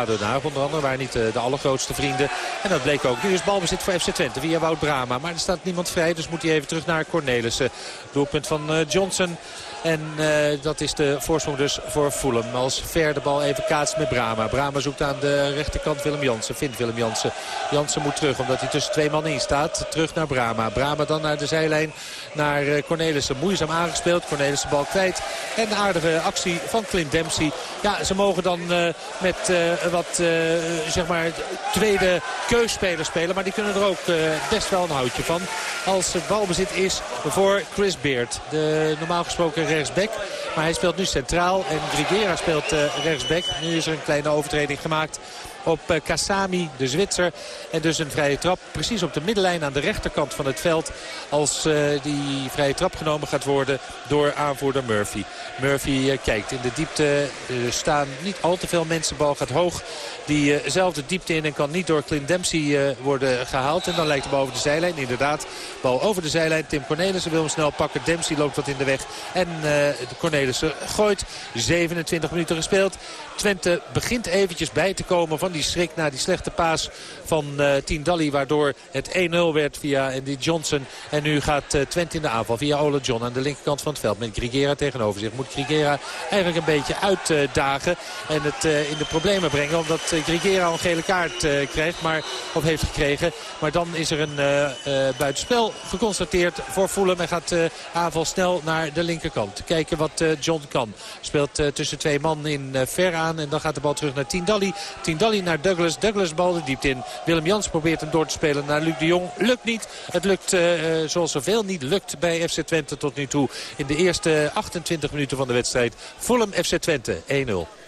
onder andere, waren niet de allergrootste vrienden. En dat bleek ook. Nu is balbezit voor FC Twente via Wout Brama. Maar er staat niemand vrij, dus moet hij even terug naar Cornelissen. Doelpunt van Johnson. En uh, dat is de voorsprong dus voor Fulham. Als Ver de bal even kaatst met Brama. Brama zoekt aan de rechterkant Willem Jansen. Vindt Willem Jansen. Jansen moet terug omdat hij tussen twee man in staat. Terug naar Brama. Brama dan naar de zijlijn naar uh, Cornelissen. Moeizaam aangespeeld. Cornelissen bal kwijt. En aardige actie van Clint Dempsey. Ja, ze mogen dan uh, met wat zeg maar tweede keusspelers spelen. Maar die kunnen er ook best wel een houtje van. Als het balbezit is voor Chris Beard. De normaal gesproken rechtsback. Maar hij speelt nu centraal en Grigera speelt uh, rechtsback. Nu is er een kleine overtreding gemaakt op uh, Kassami, de Zwitser. En dus een vrije trap precies op de middenlijn aan de rechterkant van het veld. Als uh, die vrije trap genomen gaat worden door aanvoerder Murphy. Murphy uh, kijkt in de diepte. Er staan niet al te veel mensen. Bal gaat hoog. Die zelf de diepte in en kan niet door Clint Dempsey worden gehaald. En dan lijkt bal over de zijlijn. Inderdaad, bal over de zijlijn. Tim Cornelissen wil hem snel pakken. Dempsey loopt wat in de weg. En Cornelissen gooit. 27 minuten gespeeld. Twente begint eventjes bij te komen van die schrik na die slechte paas van uh, Tien Waardoor het 1-0 werd via Andy Johnson. En nu gaat uh, Twente in de aanval via Ole John aan de linkerkant van het veld. Met Grigera tegenover zich. Moet Grigera eigenlijk een beetje uitdagen. En het uh, in de problemen brengen. Omdat Grigera een gele kaart krijgt. Maar, of heeft gekregen. Maar dan is er een buitenspel geconstateerd voor Fulham. En gaat de aanval snel naar de linkerkant. Kijken wat John kan. Speelt tussen twee man in ver aan. En dan gaat de bal terug naar Tindalli. Tindalli naar Douglas. Douglas bal de diepte in. Willem Jans probeert hem door te spelen naar Luc de Jong. Lukt niet. Het lukt uh, zoals zoveel niet lukt bij FC Twente tot nu toe. In de eerste 28 minuten van de wedstrijd. Fulham FC Twente 1-0.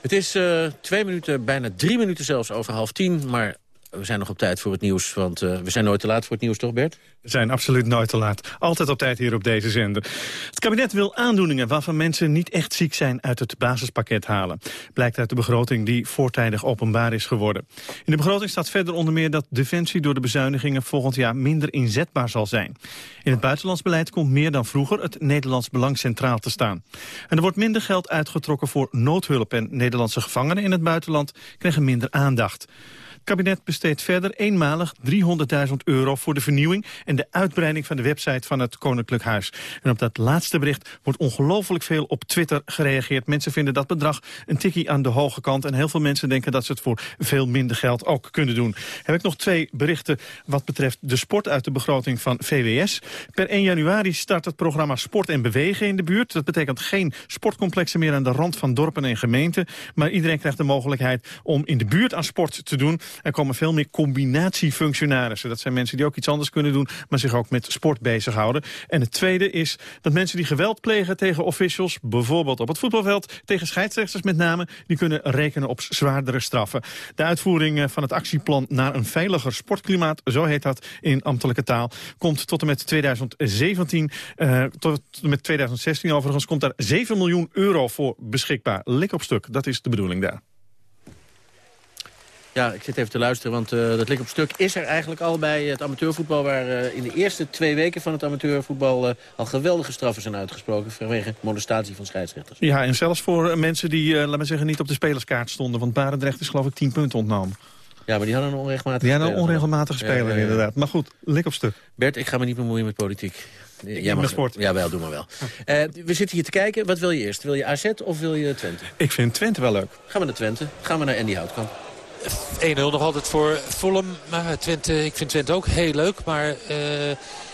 Het is uh, twee minuten, bijna drie minuten zelfs over half tien. Maar we zijn nog op tijd voor het nieuws, want uh, we zijn nooit te laat voor het nieuws, toch Bert? We zijn absoluut nooit te laat. Altijd op tijd hier op deze zender. Het kabinet wil aandoeningen waarvan mensen niet echt ziek zijn uit het basispakket halen. Blijkt uit de begroting die voortijdig openbaar is geworden. In de begroting staat verder onder meer dat Defensie door de bezuinigingen volgend jaar minder inzetbaar zal zijn. In het buitenlands beleid komt meer dan vroeger het Nederlands belang centraal te staan. En er wordt minder geld uitgetrokken voor noodhulp en Nederlandse gevangenen in het buitenland krijgen minder aandacht. Kabinet besteedt verder eenmalig 300.000 euro voor de vernieuwing en de uitbreiding van de website van het Koninklijk Huis. En op dat laatste bericht wordt ongelooflijk veel op Twitter gereageerd. Mensen vinden dat bedrag een tikkie aan de hoge kant en heel veel mensen denken dat ze het voor veel minder geld ook kunnen doen. Heb ik nog twee berichten wat betreft de sport uit de begroting van VWS. Per 1 januari start het programma Sport en Bewegen in de buurt. Dat betekent geen sportcomplexen meer aan de rand van dorpen en gemeenten, maar iedereen krijgt de mogelijkheid om in de buurt aan sport te doen. Er komen veel meer combinatiefunctionarissen. Dat zijn mensen die ook iets anders kunnen doen, maar zich ook met sport bezighouden. En het tweede is dat mensen die geweld plegen tegen officials, bijvoorbeeld op het voetbalveld, tegen scheidsrechters met name, die kunnen rekenen op zwaardere straffen. De uitvoering eh, van het actieplan naar een veiliger sportklimaat, zo heet dat in ambtelijke taal, komt tot en met 2017, uh, eh, tot en met 2016 overigens, komt daar 7 miljoen euro voor beschikbaar. Lik op stuk, dat is de bedoeling daar. Ja, ik zit even te luisteren, want uh, dat lik op stuk is er eigenlijk al bij het amateurvoetbal... waar uh, in de eerste twee weken van het amateurvoetbal uh, al geweldige straffen zijn uitgesproken... vanwege molestatie van scheidsrechters. Ja, en zelfs voor mensen die, laat maar zeggen, niet op de spelerskaart stonden. Want Barendrecht is geloof ik 10 punten ontnomen. Ja, maar die hadden een onregelmatige Die hadden een onregelmatige speler, ja, inderdaad. Maar goed, lik op stuk. Bert, ik ga me niet bemoeien met politiek. Jij mag, sport. Ja, wel, doe maar wel. we zitten hier te kijken. Wat wil je eerst? Wil je AZ of wil je Twente? Ik vind Twente wel leuk. Gaan we naar Twente. Gaan we naar Andy Houtkamp. 1-0 nog altijd voor Fulham. Maar Twente, ik vind Twente ook heel leuk. Maar uh,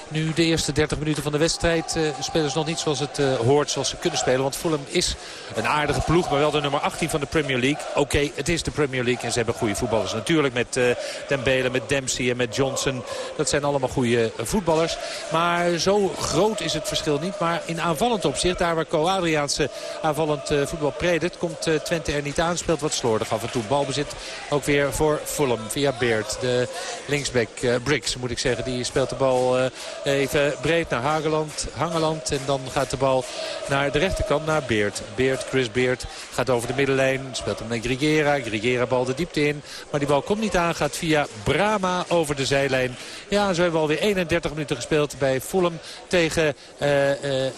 nu de eerste 30 minuten van de wedstrijd uh, spelen ze nog niet zoals het uh, hoort, zoals ze kunnen spelen. Want Fulham is een aardige ploeg, maar wel de nummer 18 van de Premier League. Oké, het is de Premier League en ze hebben goede voetballers. Natuurlijk met uh, Dembele, met Dempsey en met Johnson. Dat zijn allemaal goede voetballers. Maar zo groot is het verschil niet. Maar in aanvallend opzicht, daar waar Co Adriaanse aanvallend voetbal predert... komt Twente er niet aan, speelt wat slordig af en toe. Balbezit ook weer voor Fulham via Beert. De linksback, Briggs moet ik zeggen, die speelt de bal... Even breed naar Hageland, Hangeland. En dan gaat de bal naar de rechterkant, naar Beert. Beert, Chris Beert gaat over de middenlijn. Speelt hem naar Grigera. Grigera bal de diepte in. Maar die bal komt niet aan. Gaat via Brama over de zijlijn. Ja, zo hebben we alweer 31 minuten gespeeld bij Fulham tegen... Uh, uh,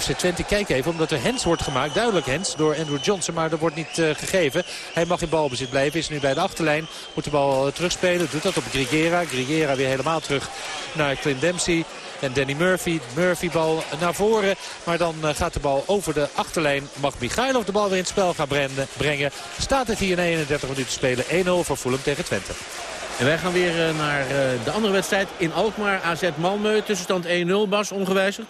FC Twente. Kijk even, omdat er hens wordt gemaakt. Duidelijk hens door Andrew Johnson, maar dat wordt niet uh, gegeven. Hij mag in balbezit blijven. Is nu bij de achterlijn. Moet de bal uh, terugspelen. Doet dat op Grigera. Grigera weer helemaal terug naar Clint Dempsey. En Danny Murphy. Murphy bal naar voren. Maar dan uh, gaat de bal over de achterlijn. Mag Michailov de bal weer in het spel gaan brengen. Staat het hier in 31 minuten spelen. 1-0 voor Fulham tegen Twente. En wij gaan weer naar de andere wedstrijd in Alkmaar. AZ Malmö. Tussenstand 1-0. Bas, ongewijzigd.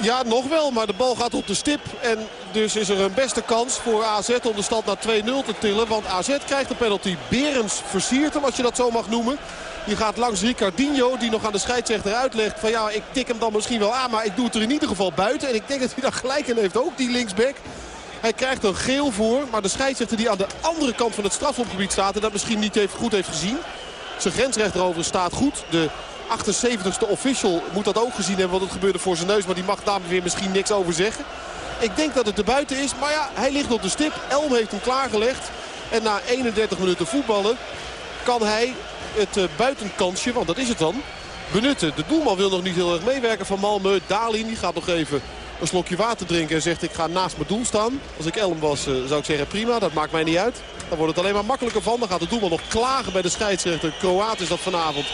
Ja, nog wel, maar de bal gaat op de stip. En dus is er een beste kans voor AZ om de stand naar 2-0 te tillen. Want AZ krijgt de penalty. Berens versiert hem, als je dat zo mag noemen. Die gaat langs Ricardinho, die nog aan de scheidsrechter uitlegt... van ja, ik tik hem dan misschien wel aan, maar ik doe het er in ieder geval buiten. En ik denk dat hij daar gelijk in heeft, ook die linksback. Hij krijgt er geel voor, maar de scheidsrechter die aan de andere kant van het strafhofgebied staat... en dat misschien niet heeft, goed heeft gezien... Zijn grensrechter over staat goed. De 78ste official moet dat ook gezien hebben. Want het gebeurde voor zijn neus. Maar die mag daar weer misschien niks over zeggen. Ik denk dat het er buiten is. Maar ja, hij ligt op de stip. Elm heeft hem klaargelegd. En na 31 minuten voetballen kan hij het uh, buitenkansje, want dat is het dan, benutten. De doelman wil nog niet heel erg meewerken van Malmö. Dalin die gaat nog even een slokje water drinken en zegt ik ga naast mijn doel staan. Als ik Elm was uh, zou ik zeggen prima, dat maakt mij niet uit. Dan wordt het alleen maar makkelijker van. Dan gaat de doelman nog klagen bij de scheidsrechter. Kroaat is dat vanavond.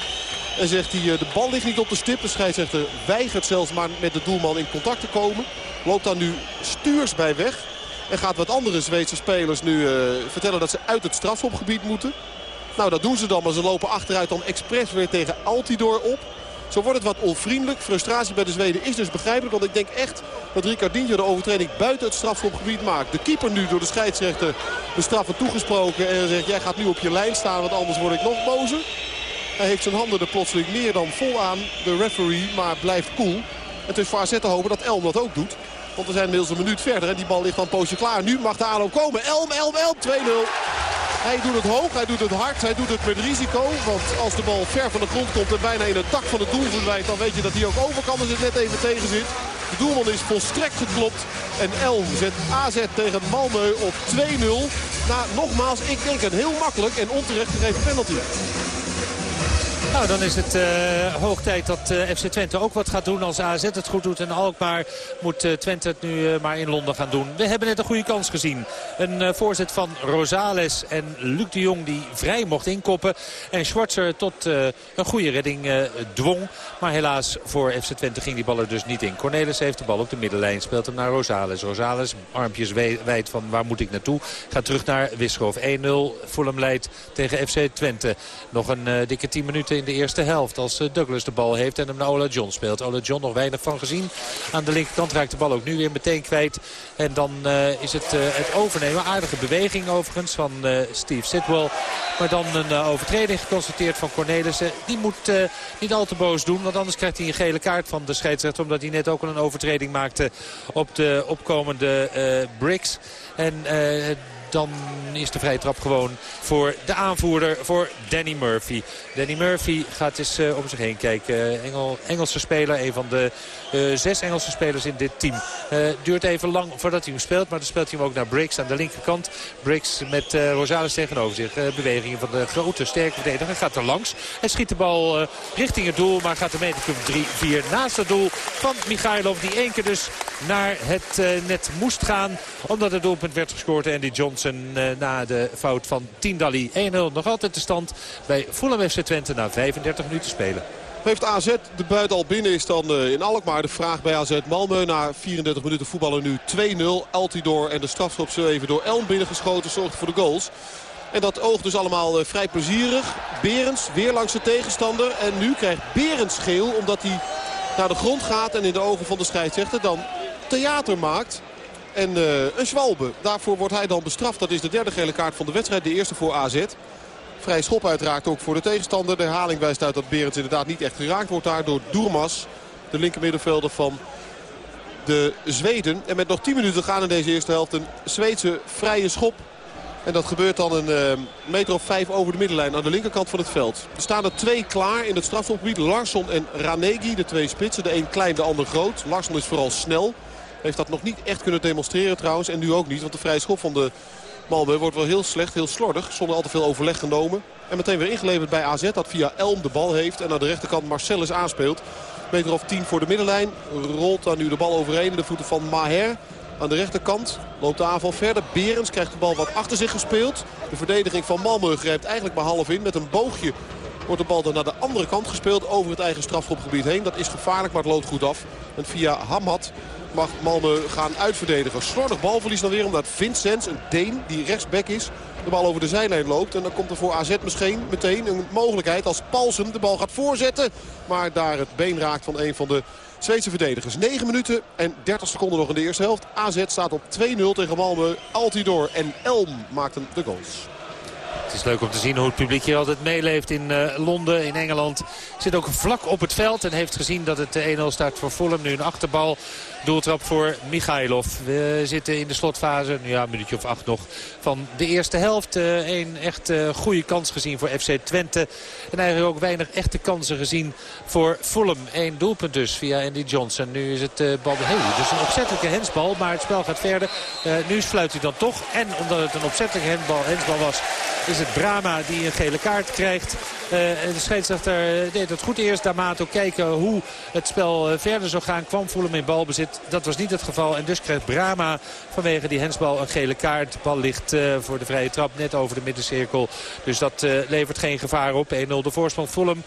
En zegt hij, eh, de bal ligt niet op de stip. De scheidsrechter weigert zelfs maar met de doelman in contact te komen. Loopt daar nu stuurs bij weg. En gaat wat andere Zweedse spelers nu uh, vertellen dat ze uit het strafschopgebied moeten. Nou, dat doen ze dan, maar ze lopen achteruit dan expres weer tegen Altidor op. Zo wordt het wat onvriendelijk. Frustratie bij de Zweden is dus begrijpelijk. Want ik denk echt dat Ricardinho de overtreding buiten het strafschopgebied maakt. De keeper nu door de scheidsrechter de straffen toegesproken. En zegt, jij gaat nu op je lijn staan, want anders word ik nog bozer. Hij heeft zijn handen er plotseling meer dan vol aan. De referee, maar blijft cool. Het is voor AZ te hopen dat Elm dat ook doet. Want we zijn inmiddels een minuut verder en die bal ligt dan poosje klaar. Nu mag de aanloop komen. Elm, Elm, Elm, 2-0. Hij doet het hoog, hij doet het hard, hij doet het met risico. Want als de bal ver van de grond komt en bijna in het dak van het doel verdwijnt... dan weet je dat hij ook over kan als het net even tegen zit. De doelman is volstrekt geklopt. En El zet AZ tegen Malmö op 2-0. Na nogmaals, ik denk een heel makkelijk en onterecht gegeven penalty. Nou, dan is het uh, hoog tijd dat uh, FC Twente ook wat gaat doen als AZ het goed doet. En Alkmaar moet uh, Twente het nu maar in Londen gaan doen. We hebben net een goede kans gezien. Een voorzet van Rosales en Luc de Jong die vrij mocht inkoppen. En Schwarzer tot een goede redding dwong. Maar helaas voor FC Twente ging die bal er dus niet in. Cornelis heeft de bal op de middenlijn. Speelt hem naar Rosales. Rosales, armpjes wijd van waar moet ik naartoe. Gaat terug naar Wisgrof. 1-0. Fulham leidt tegen FC Twente. Nog een dikke 10 minuten in de eerste helft. Als eh, Douglas de bal heeft en hem naar Ola John speelt. Ola John nog weinig van gezien. Aan de linkerkant raakt de bal ook nu weer meteen kwijt. En dan uh, is het het overnemen. Aardige beweging overigens van Steve Sidwell. Maar dan een overtreding geconstateerd van Cornelissen. Die moet niet al te boos doen. Anders krijgt hij een gele kaart van de scheidsrechter. Omdat hij net ook al een overtreding maakte op de opkomende Bricks. En dan is de vrije trap gewoon voor de aanvoerder, voor Danny Murphy. Danny Murphy gaat eens uh, om zich heen kijken. Engel, Engelse speler, een van de uh, zes Engelse spelers in dit team. Uh, duurt even lang voordat hij hem speelt, maar dan speelt hij hem ook naar Briggs aan de linkerkant. Briggs met Rosales tegenover zich. bewegingen van de grote, sterke verdediger. Gaat er langs. Hij schiet de bal richting het doel, maar gaat de meter 3-4 naast het doel van Michailov. Die één keer dus naar het net moest gaan, omdat het doelpunt werd gescoord. Andy Johnson na de fout van Tiendali. 1-0 nog altijd de stand bij Fulham FC Twente na 35 minuten spelen. Heeft AZ de buiten al binnen is dan in Alkmaar de vraag bij AZ Malmö. Na 34 minuten voetballen nu 2-0. Altidor en de strafschop zo even door Elm binnengeschoten zorgt voor de goals. En dat oogt dus allemaal vrij plezierig. Berens weer langs de tegenstander. En nu krijgt Berens geel omdat hij naar de grond gaat en in de ogen van de scheidsrechter dan theater maakt. En uh, een Schwalbe. Daarvoor wordt hij dan bestraft. Dat is de derde gele kaart van de wedstrijd. De eerste voor AZ. Vrij schop uiteraard ook voor de tegenstander. De herhaling wijst uit dat Berends inderdaad niet echt geraakt wordt daar door Doermas. De linkermiddenvelder van de Zweden. En met nog 10 minuten gaan in deze eerste helft een Zweedse vrije schop. En dat gebeurt dan een uh, meter of vijf over de middenlijn aan de linkerkant van het veld. Er staan er twee klaar in het strafschopgebied. Larsson en Ranegi, de twee spitsen. De een klein, de ander groot. Larsson is vooral snel. Heeft dat nog niet echt kunnen demonstreren trouwens. En nu ook niet, want de vrije schop van de Malmö wordt wel heel slecht, heel slordig. Zonder al te veel overleg genomen. En meteen weer ingeleverd bij AZ dat via Elm de bal heeft. En aan de rechterkant Marcellus aanspeelt. Meter of 10 voor de middenlijn. Rolt daar nu de bal overheen. De voeten van Maher. Aan de rechterkant loopt de aanval verder. Berens krijgt de bal wat achter zich gespeeld. De verdediging van Malmö grijpt eigenlijk maar half in. Met een boogje wordt de bal dan naar de andere kant gespeeld. Over het eigen strafschopgebied heen. Dat is gevaarlijk, maar het loopt goed af. En via Hamad mag Malmö gaan uitverdedigen. Slordig balverlies dan weer omdat Vincent, een Deen die rechtsback is, de bal over de zijlijn loopt. En dan komt er voor AZ misschien meteen een mogelijkheid als Paulsen de bal gaat voorzetten. Maar daar het been raakt van een van de Zweedse verdedigers. 9 minuten en 30 seconden nog in de eerste helft. AZ staat op 2-0 tegen Malmö. Altidor en Elm maakten de goals. Is leuk om te zien hoe het publiek hier altijd meeleeft in uh, Londen, in Engeland. Zit ook vlak op het veld en heeft gezien dat het 1-0 staat voor Fulham. Nu een achterbal Doeltrap voor Michailov. We zitten in de slotfase, nu ja, een minuutje of acht nog, van de eerste helft. Uh, een echt goede kans gezien voor FC Twente. En eigenlijk ook weinig echte kansen gezien voor Fulham. Eén doelpunt dus via Andy Johnson. Nu is het bal... Hey, dus een opzettelijke hensbal, maar het spel gaat verder. nu fluit hij dan toch. En omdat het een opzettelijke hensbal, hensbal was, is het Brama die een gele kaart krijgt. de scheidsrechter deed het goed eerst. D'Amato kijken hoe het spel verder zou gaan. Kwam Fulham in balbezit dat was niet het geval. En dus krijgt Brama vanwege die hensbal een gele kaart. De bal ligt uh, voor de vrije trap net over de middencirkel. Dus dat levert geen gevaar op. 1-0 de voorsprong Fulham.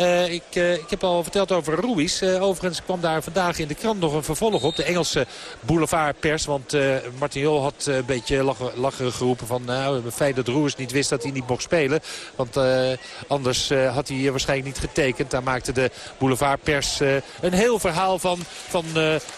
Uh, ik, uh, ik heb al verteld over Ruiz. Uh, overigens kwam daar vandaag in de krant nog een vervolg op. De Engelse boulevardpers. Want Martin Jol had een beetje lachen, geroepen van... Nou, feit dat Ruiz niet wist dat hij niet mocht spelen. Want anders had hij waarschijnlijk niet getekend. Daar maakte de boulevardpers een heel verhaal van. Van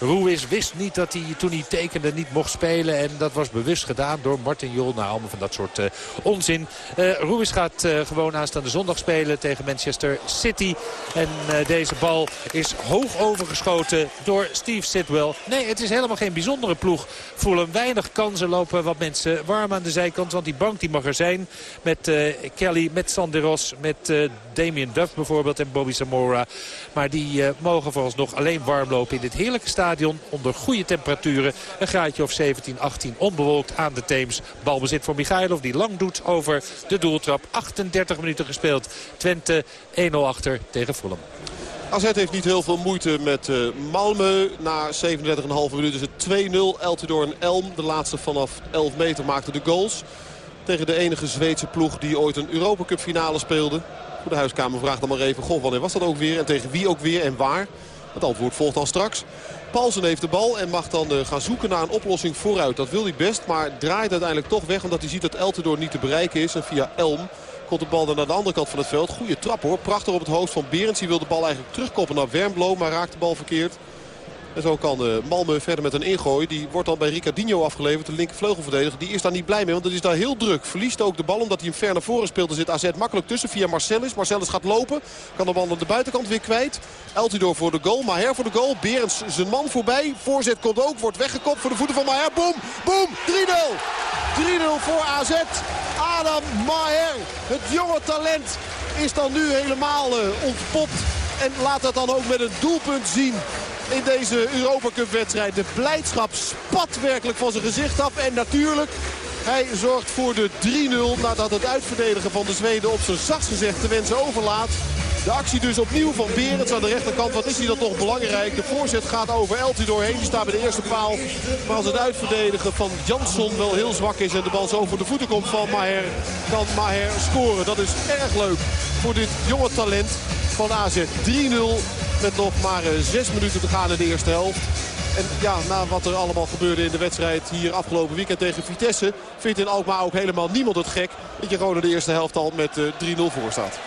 Ruiz wist niet dat hij toen hij tekende niet mocht spelen. En dat was bewust gedaan door Martin Jol. Nou, allemaal van dat soort onzin. Ruiz gaat gewoon aanstaande zondag spelen tegen Manchester City. En deze bal is hoog overgeschoten door Steve Sidwell. Nee, het is helemaal geen bijzondere ploeg. Voelen weinig kansen lopen wat mensen warm aan de zijkant. Want die bank die mag er zijn. Met uh, Kelly, met Sanderos, met uh, Damien Duff bijvoorbeeld en Bobby Zamora. Maar die mogen vooralsnog alleen warm lopen in dit heerlijke stadion. Onder goede temperaturen. Een graadje of 17, 18 onbewolkt aan de Theems. Balbezit voor Michailov die lang doet over de doeltrap. 38 minuten gespeeld. Twente 1-0 achter tegen Fulham. AZ heeft niet heel veel moeite met uh, Malmö. Na 37,5 minuten is het 2-0. Eltidoor en Elm, de laatste vanaf 11 meter, maakte de goals. Tegen de enige Zweedse ploeg die ooit een Europacup finale speelde. De huiskamer vraagt dan maar even, goh, wanneer was dat ook weer? En tegen wie ook weer en waar? Het antwoord volgt dan straks. Paulsen heeft de bal en mag dan uh, gaan zoeken naar een oplossing vooruit. Dat wil hij best, maar draait uiteindelijk toch weg... omdat hij ziet dat Eltidoor niet te bereiken is. En via Elm Komt de bal dan naar de andere kant van het veld. Goede trap hoor. Prachtig op het hoofd van Berends. Die wil de bal eigenlijk terugkoppen naar Wernblo. Maar raakt de bal verkeerd. En zo kan uh, Malmö verder met een ingooi. Die wordt dan bij Ricardinho afgeleverd, de linkervleugelverdediger. Die is daar niet blij mee, want het is daar heel druk. Verliest ook de bal, omdat hij hem ver naar voren speelt. Er zit AZ makkelijk tussen via Marcellus. Marcellus gaat lopen. Kan de bal aan de buitenkant weer kwijt. Eltidoor voor de goal. Maher voor de goal. Berends zijn man voorbij. Voorzet komt ook. Wordt weggekopt voor de voeten van Maher. Boom, boom. 3-0. 3-0 voor AZ. Adam Maher, het jonge talent, is dan nu helemaal uh, ontpopt. En laat dat dan ook met een doelpunt zien in deze Europa Cup wedstrijd. De blijdschap spat werkelijk van zijn gezicht af. En natuurlijk, hij zorgt voor de 3-0 nadat het uitverdedigen van de Zweden op zijn zachtst gezegd te wensen overlaat. De actie dus opnieuw van Berends aan de rechterkant. Wat is hij dan toch belangrijk? De voorzet gaat over Eltidoor heen. Die staat bij de eerste paal. Maar als het uitverdedigen van Jansson wel heel zwak is... en de bal zo voor de voeten komt van Maher... kan Maher scoren. Dat is erg leuk voor dit jonge talent van AZ. 3-0 met nog maar 6 minuten te gaan in de eerste helft. En ja, na wat er allemaal gebeurde in de wedstrijd hier afgelopen weekend tegen Vitesse... vindt in Alkmaar ook helemaal niemand het gek... dat je gewoon in de eerste helft al met 3-0 voor staat.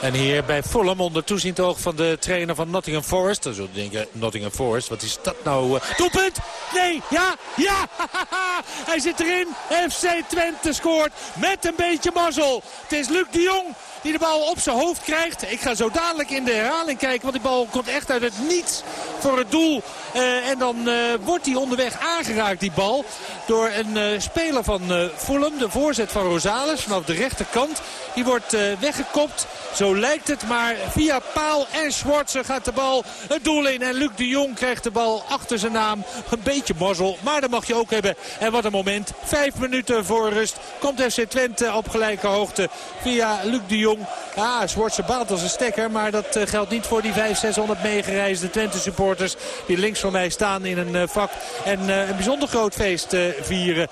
En hier bij Fulham onder toeziend oog van de trainer van Nottingham Forest. Dan zullen denken, Nottingham Forest, wat is dat nou? Uh, doelpunt! Nee, ja, ja! Hij zit erin. FC Twente scoort met een beetje mazzel. Het is Luc de Jong die de bal op zijn hoofd krijgt. Ik ga zo dadelijk in de herhaling kijken, want die bal komt echt uit het niets voor het doel. Uh, en dan uh, wordt hij onderweg aangeraakt, die bal, door een uh, speler van Fulham. De voorzet van Rosales vanaf de rechterkant. Die wordt weggekopt. Zo lijkt het, maar via Paal en Schwarzer gaat de bal het doel in. En Luc de Jong krijgt de bal achter zijn naam. Een beetje mazzel, maar dat mag je ook hebben. En wat een moment. Vijf minuten voor rust komt FC Twente op gelijke hoogte via Luc de Jong. Ja, Schwarzer baalt als een stekker, maar dat uh, geldt niet voor die 500, 600 meegereisde Twente supporters. Die links van mij staan in een uh, vak en een bijzonder groot feest vieren.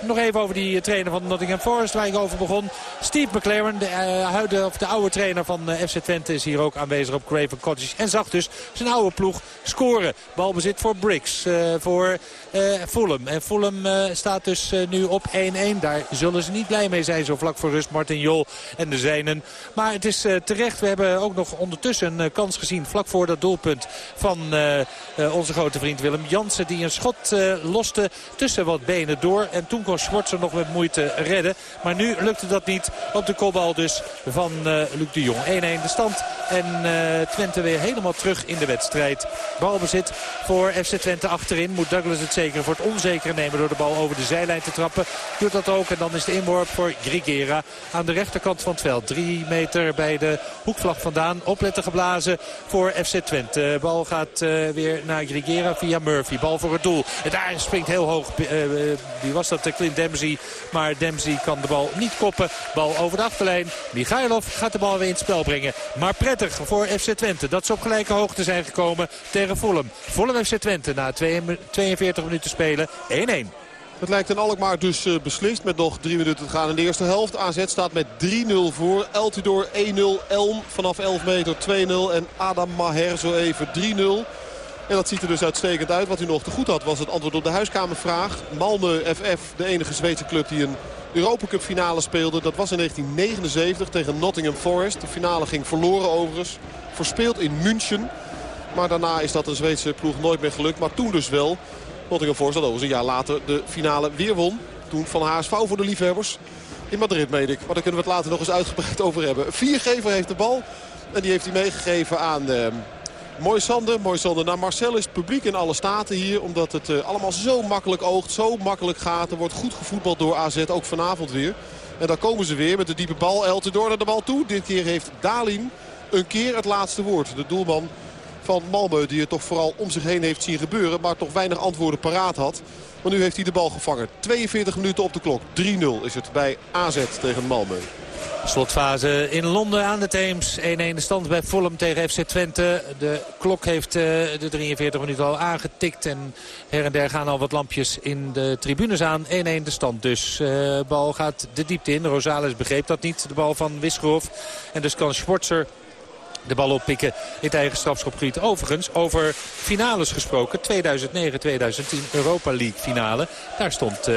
nog even over die trainer van Nottingham Forest waar ik over begon. Steve McLaren, de, huidige, of de oude trainer van FC Twente is hier ook aanwezig op Craven Cottage. En zag dus zijn oude ploeg scoren. Balbezit voor Briggs, voor Fulham. En Fulham staat dus nu op 1-1. Daar zullen ze niet blij mee zijn zo vlak voor rust. Martin Jol en de zijnen. Maar het is terecht. We hebben ook nog ondertussen een kans gezien vlak voor dat doelpunt van onze grote vriend Willem Jansen. Die een schot loste tussen wat benen door. En toen kon Schwarzer nog met moeite redden. Maar nu lukte dat niet op de kopbal dus van Luc de Jong. 1-1 de stand. En Twente weer helemaal terug in de wedstrijd. Balbezit voor FC Twente achterin. Moet Douglas het voor het onzekere nemen door de bal over de zijlijn te trappen. Doet dat ook. En dan is de inworp voor Grigera aan de rechterkant van het veld. Drie meter bij de hoekvlag vandaan. Opletten geblazen voor FC Twente. Bal gaat weer naar Grigera via Murphy. Bal voor het doel. En daar springt heel hoog. Uh, wie was dat? Clint Dempsey. Maar Dempsey kan de bal niet koppen. Bal over de achterlijn. Michailov gaat de bal weer in het spel brengen. Maar prettig voor FC Twente. Dat ze op gelijke hoogte zijn gekomen tegen Fulham. Fulham FC Twente na 42 minuten spelen. 1-1. Het lijkt in Alkmaar dus uh, beslist met nog drie minuten te gaan in de eerste helft. AZ staat met 3-0 voor. Eltidoor 1-0. Elm vanaf 11 meter 2-0. En Adam Maher zo even 3-0. En dat ziet er dus uitstekend uit. Wat u nog te goed had was het antwoord op de huiskamervraag. Malmö FF, de enige Zweedse club die een Europa Cup finale speelde. Dat was in 1979 tegen Nottingham Forest. De finale ging verloren overigens. Verspeeld in München. Maar daarna is dat een Zweedse ploeg nooit meer gelukt. Maar toen dus wel. Nottingham Forest dat overigens een jaar later de finale weer won. Toen van HSV voor de liefhebbers. In Madrid, meen ik. Maar daar kunnen we het later nog eens uitgebreid over hebben. Viergever heeft de bal. En die heeft hij meegegeven aan... Uh, Mooi Sander, mooi Sander naar Marcel is het publiek in alle staten hier. Omdat het uh, allemaal zo makkelijk oogt, zo makkelijk gaat. Er wordt goed gevoetbald door AZ, ook vanavond weer. En dan komen ze weer met de diepe bal. Eltendoor naar de bal toe. Dit keer heeft Dalin een keer het laatste woord. De doelman van Malmö die het toch vooral om zich heen heeft zien gebeuren. Maar toch weinig antwoorden paraat had. Maar nu heeft hij de bal gevangen. 42 minuten op de klok. 3-0 is het bij AZ tegen Malmö. Slotfase in Londen aan de Theems. 1-1 de stand bij Fulham tegen FC Twente. De klok heeft uh, de 43 minuten al aangetikt. En her en der gaan al wat lampjes in de tribunes aan. 1-1 de stand dus. De uh, bal gaat de diepte in. Rosales begreep dat niet. De bal van Wisgrof. En dus kan Schwarzer de bal oppikken in het eigen strafschopgebied. Overigens, over finales gesproken. 2009-2010 Europa League finale. Daar stond uh,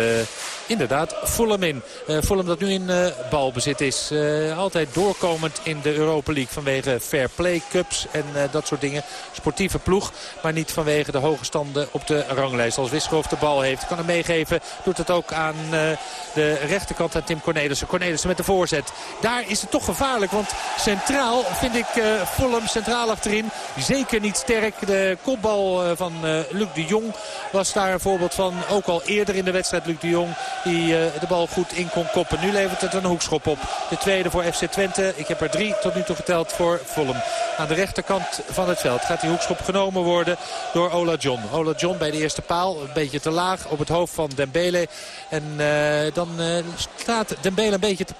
inderdaad Fulham in. Uh, Fulham dat nu in uh, balbezit is. Altijd doorkomend in de Europa League vanwege fair play cups en dat soort dingen. Sportieve ploeg, maar niet vanwege de hoge standen op de ranglijst. Als Wisselhof de bal heeft, kan hem meegeven. Doet het ook aan de rechterkant aan Tim Cornelissen. Cornelissen met de voorzet. Daar is het toch gevaarlijk, want centraal vind ik Fulham centraal achterin zeker niet sterk. De kopbal van Luc de Jong was daar een voorbeeld van. Ook al eerder in de wedstrijd Luc de Jong die uh, de bal goed in kon koppen. Nu levert het een hoekschop op. De tweede voor FC Twente. Ik heb er drie tot nu toe geteld voor Fulham. Aan de rechterkant van het veld gaat die hoekschop genomen worden door Ola John. Ola John bij de eerste paal. Een beetje te laag op het hoofd van Dembele. En dan staat Dembele een beetje te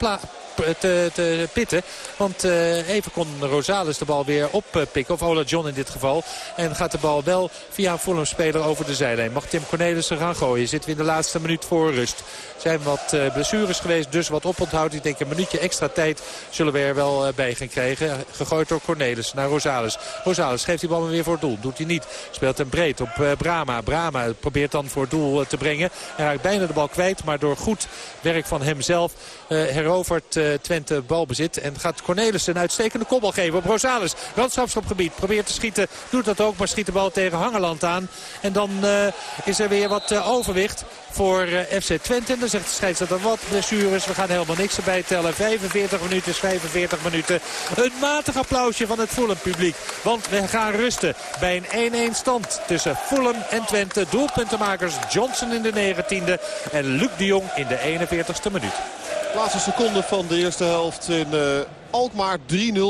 te, te, pitten. Want even kon Rosales de bal weer oppikken. Of Ola John in dit geval. En gaat de bal wel via een Fulham-speler over de zijlijn. Mag Tim Cornelissen gaan gooien. Zitten we in de laatste minuut voor rust. Zijn wat uh, blessures geweest, dus wat oponthoud. Ik denk een minuutje extra tijd zullen we er wel uh, bij gaan krijgen. Gegooid door Cornelis naar Rosales. Rosales geeft die bal weer voor het doel. Doet hij niet. Speelt hem breed op uh, Brama. Brama probeert dan voor doel te brengen. Hij raakt bijna de bal kwijt, maar door goed werk van hemzelf herovert Twente balbezit. En gaat Cornelis een uitstekende kopbal geven op Rosales. Randschapsgebied probeert te schieten. Doet dat ook, maar schiet de bal tegen Hangeland aan. En dan is er weer wat overwicht voor FC Twente. En dan zegt de scheidsrechter wat blessures. We gaan helemaal niks erbij tellen. 45 minuten is 45 minuten. Een matig applausje van het Fulham publiek. Want we gaan rusten bij een 1-1 stand tussen Fulham en Twente. Doelpuntenmakers Johnson in de 19e en Luc de Jong in de 41ste minuut. Laatste seconde van de eerste helft in uh, Alkmaar 3-0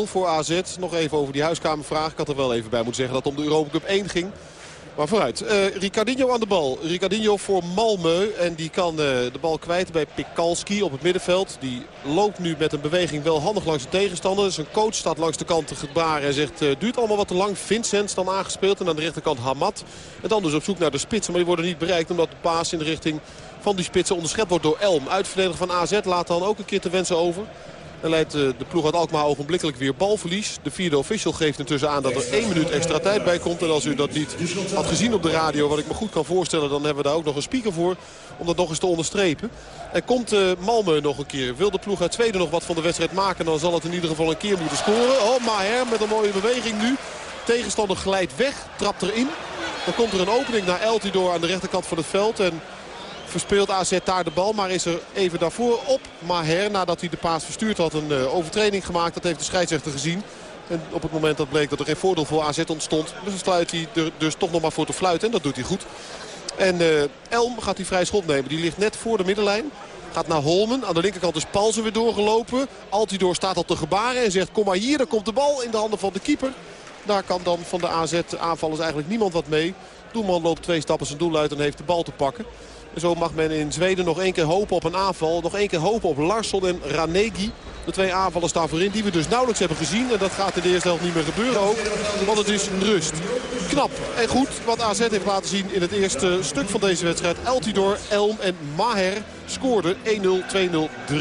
voor AZ. Nog even over die huiskamervraag. Ik had er wel even bij moeten zeggen dat het om de Europa Cup 1 ging. Maar vooruit. Uh, Ricardinho aan de bal. Ricardinho voor Malmö. En die kan uh, de bal kwijt bij Pikalski op het middenveld. Die loopt nu met een beweging wel handig langs de tegenstander. Zijn coach staat langs de kant te gebaren en zegt... Duurt allemaal wat te lang. Vincent dan aangespeeld. En aan de rechterkant Hamad. En dan dus op zoek naar de spitsen. Maar die worden niet bereikt omdat de paas in de richting van die spitsen onderschept wordt door Elm. Uitverdediger van AZ laat dan ook een keer te wensen over. En leidt de ploeg uit Alkmaar ogenblikkelijk weer balverlies. De vierde official geeft intussen aan dat er één minuut extra tijd bij komt. En als u dat niet had gezien op de radio, wat ik me goed kan voorstellen... dan hebben we daar ook nog een speaker voor om dat nog eens te onderstrepen. Er komt uh, Malmö nog een keer. Wil de ploeg uit tweede nog wat van de wedstrijd maken... dan zal het in ieder geval een keer moeten scoren. Oh, Maher met een mooie beweging nu. Tegenstander glijdt weg, trapt erin. Dan komt er een opening naar Eltidoor aan de rechterkant van het veld. En verspeelt AZ daar de bal. Maar is er even daarvoor op Maher. Nadat hij de paas verstuurd had een uh, overtreding gemaakt. Dat heeft de scheidsrechter gezien. En op het moment dat bleek dat er geen voordeel voor AZ ontstond. besluit hij er dus toch nog maar voor te fluiten. En dat doet hij goed. En uh, Elm gaat die vrij schot nemen. Die ligt net voor de middenlijn. Gaat naar Holmen. Aan de linkerkant is Palsen weer doorgelopen. Altidoor staat op de gebaren en zegt kom maar hier. Dan komt de bal in de handen van de keeper. Daar kan dan van de AZ aanvallers eigenlijk niemand wat mee. Doelman loopt twee stappen zijn doel uit en heeft de bal te pakken. Zo mag men in Zweden nog één keer hopen op een aanval. Nog één keer hopen op Larsson en Ranegi. De twee aanvallen staan voorin die we dus nauwelijks hebben gezien. En dat gaat in de eerste helft niet meer gebeuren ook. Want het is rust. Knap en goed wat AZ heeft laten zien in het eerste stuk van deze wedstrijd. Eltidoor, Elm en Maher scoorden 1-0, 2-0, 3-0.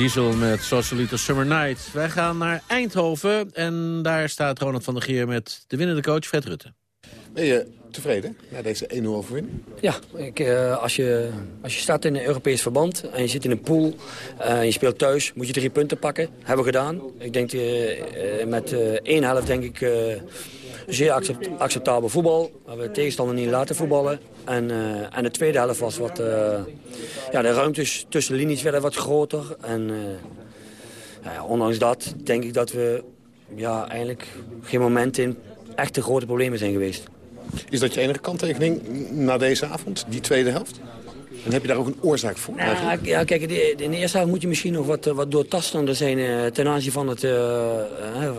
Diesel met Socialite Summer Night. Wij gaan naar Eindhoven en daar staat Ronald van der Geer met de winnende coach Fred Rutte. Ben je tevreden na deze 1-0 overwinning? Ja, ik, uh, als, je, als je staat in een Europees verband en je zit in een pool en uh, je speelt thuis, moet je drie punten pakken. Hebben we gedaan. Ik denk uh, met één helft denk ik zeer accept, acceptabel voetbal. We hebben de tegenstander niet laten voetballen. En, en de tweede helft was wat... ja, de ruimtes tussen de linies werden wat groter. En ja, ondanks dat denk ik dat we ja, eigenlijk geen moment in echte grote problemen zijn geweest. Is dat je enige kanttekening na deze avond, die tweede helft? En heb je daar ook een oorzaak voor? Nou, ja, kijk, in de eerste helft moet je misschien nog wat, wat doortastender zijn... Ten aanzien van, het, uh,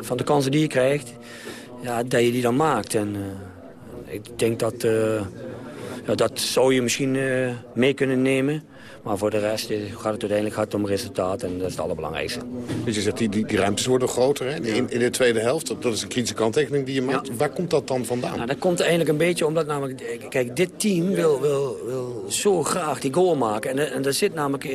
van de kansen die je krijgt. Ja, dat je die dan maakt. En ik denk dat... ja, dat zou je misschien mee kunnen nemen. Maar voor de rest gaat het uiteindelijk gaat om resultaat en dat is het allerbelangrijkste. Dus je zegt, die, die, die ruimtes worden groter hè? In, in de tweede helft. Dat, is een kritische kanttekening die je maakt. Waar komt dat dan vandaan? Nou, dat komt eigenlijk een beetje omdat namelijk... Kijk, dit team wil, wil, wil zo graag die goal maken. En, en dat zit namelijk eh,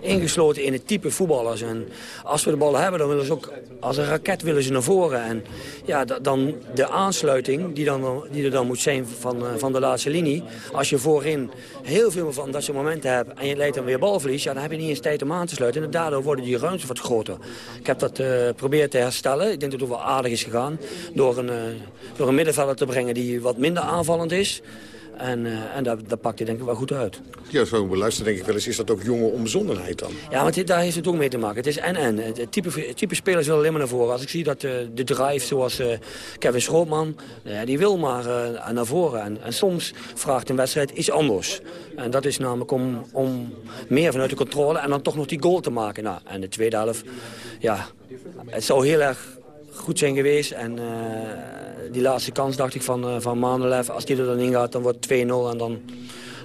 ingesloten in het type voetballers. En als we de bal hebben, dan willen ze ook... Als een raket willen ze naar voren. En ja, dan de aansluiting die, dan, die er dan moet zijn van, van de laatste linie. Als je voorin heel veel van dat soort momenten en je leidt dan weer balverlies... Ja, dan heb je niet eens tijd om aan te sluiten. En daardoor worden die ruimtes wat groter. Ik heb dat uh, proberen te herstellen. Ik denk dat het wel aardig is gegaan. Door een, uh, door een middenvelder te brengen die wat minder aanvallend is. En, uh, en dat, dat pakt hij denk ik wel goed uit. Ja, zo beluisteren denk ik wel eens. Is dat ook jonge onbezonnenheid dan? Ja, want daar heeft het ook mee te maken. Het is en-en. Het type, het type spelers wil alleen maar naar voren. Als ik zie dat uh, de drive zoals uh, Kevin Schrootman... die wil maar naar voren. En, en, soms vraagt een wedstrijd iets anders. En dat is namelijk om, om meer vanuit de controle... en dan toch nog die goal te maken. Nou, en de tweede helft, ja... Het zou heel erg goed zijn geweest. En uh, die laatste kans dacht ik van, uh, van Manelev, als die er dan in gaat, dan wordt 2-0 en dan,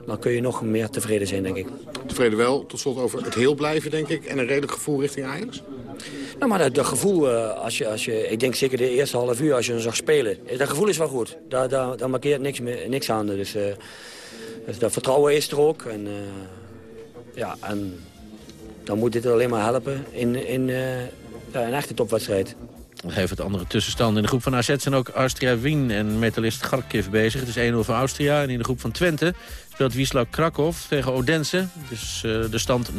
dan kun je nog meer tevreden zijn, denk ik. Tevreden wel, tot slot over het heel blijven, denk ik, en een redelijk gevoel richting Ajax? Nou, maar dat, dat gevoel, uh, als je, als je, ik denk zeker de eerste half uur als je hem zag spelen, dat gevoel is wel goed. Daar, daar, daar markeert niks, meer, niks aan. Dus, dus dat vertrouwen is er ook. En, ja, en dan moet dit alleen maar helpen in, in een echte topwedstrijd. Even het andere tussenstand. In de groep van AZ zijn ook Austria Wien en metalist Garkiv bezig. Het is 1-0 voor Austria. En in de groep van Twente speelt Wisla Krakow tegen Odense. Dus uh, de stand 0-1.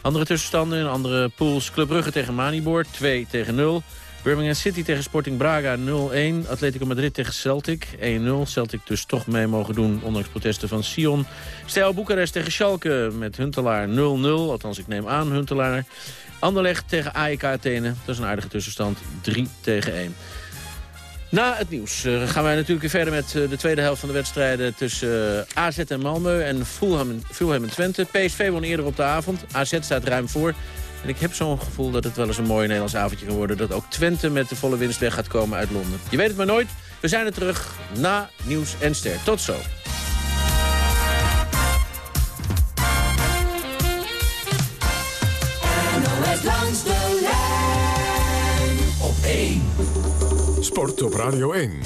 Andere tussenstanden in andere pools. Club Brugge tegen Manibor 2 tegen 0. Birmingham City tegen Sporting Braga 0-1. Atletico Madrid tegen Celtic 1-0. Celtic dus toch mee mogen doen, ondanks protesten van Sion. Stijl Boekarest tegen Schalke met Huntelaar 0-0. Althans, ik neem aan Huntelaar. Anderlecht tegen AEK Athene. Dat is een aardige tussenstand. 3 tegen 1. Na het nieuws uh, gaan wij natuurlijk weer verder met uh, de tweede helft van de wedstrijden tussen uh, AZ en Malmö en Fulham, Fulham en Twente. PSV won eerder op de avond. AZ staat ruim voor. En ik heb zo'n gevoel dat het wel eens een mooi Nederlands avondje kan worden. Dat ook Twente met de volle winst weg gaat komen uit Londen. Je weet het maar nooit. We zijn er terug na nieuws en ster. Tot zo. Sport op Radio 1.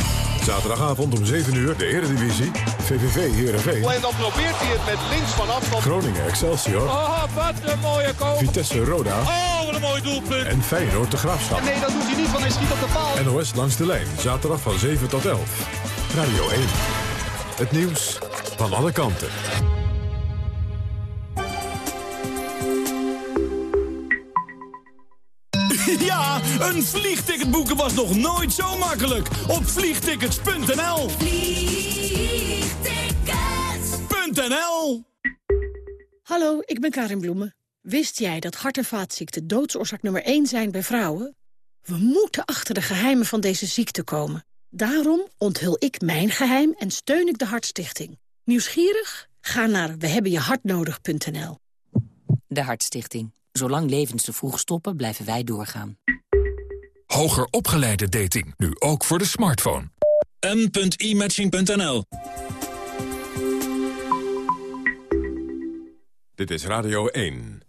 Zaterdagavond om 7 uur de Eredivisie. VVV Heerenveen. En dan probeert hij het met links van afstand. Groningen Excelsior. Oh, wat een mooie goal. Vitesse Roda. Oh, wat een mooi doelpunt. En Feyenoord de Graafschap. Nee, dat doet hij niet, want hij schiet op de paal. NOS langs de lijn. Zaterdag van 7 tot 11. Radio 1. Het nieuws van alle kanten. Ja, een vliegticket boeken was nog nooit zo makkelijk. Op vliegtickets.nl Vliegtickets.nl Hallo, ik ben Karin Bloemen. Wist jij dat hart- en vaatziekten doodsoorzaak nummer 1 zijn bij vrouwen? We moeten achter de geheimen van deze ziekte komen. Daarom onthul ik mijn geheim en steun ik de Hartstichting. Nieuwsgierig? Ga naar wehebbenjehartnodig.nl De Hartstichting. Zolang levens te vroeg stoppen, blijven wij doorgaan. Hoger opgeleide dating, nu ook voor de smartphone. m.imatching.nl Dit is Radio 1.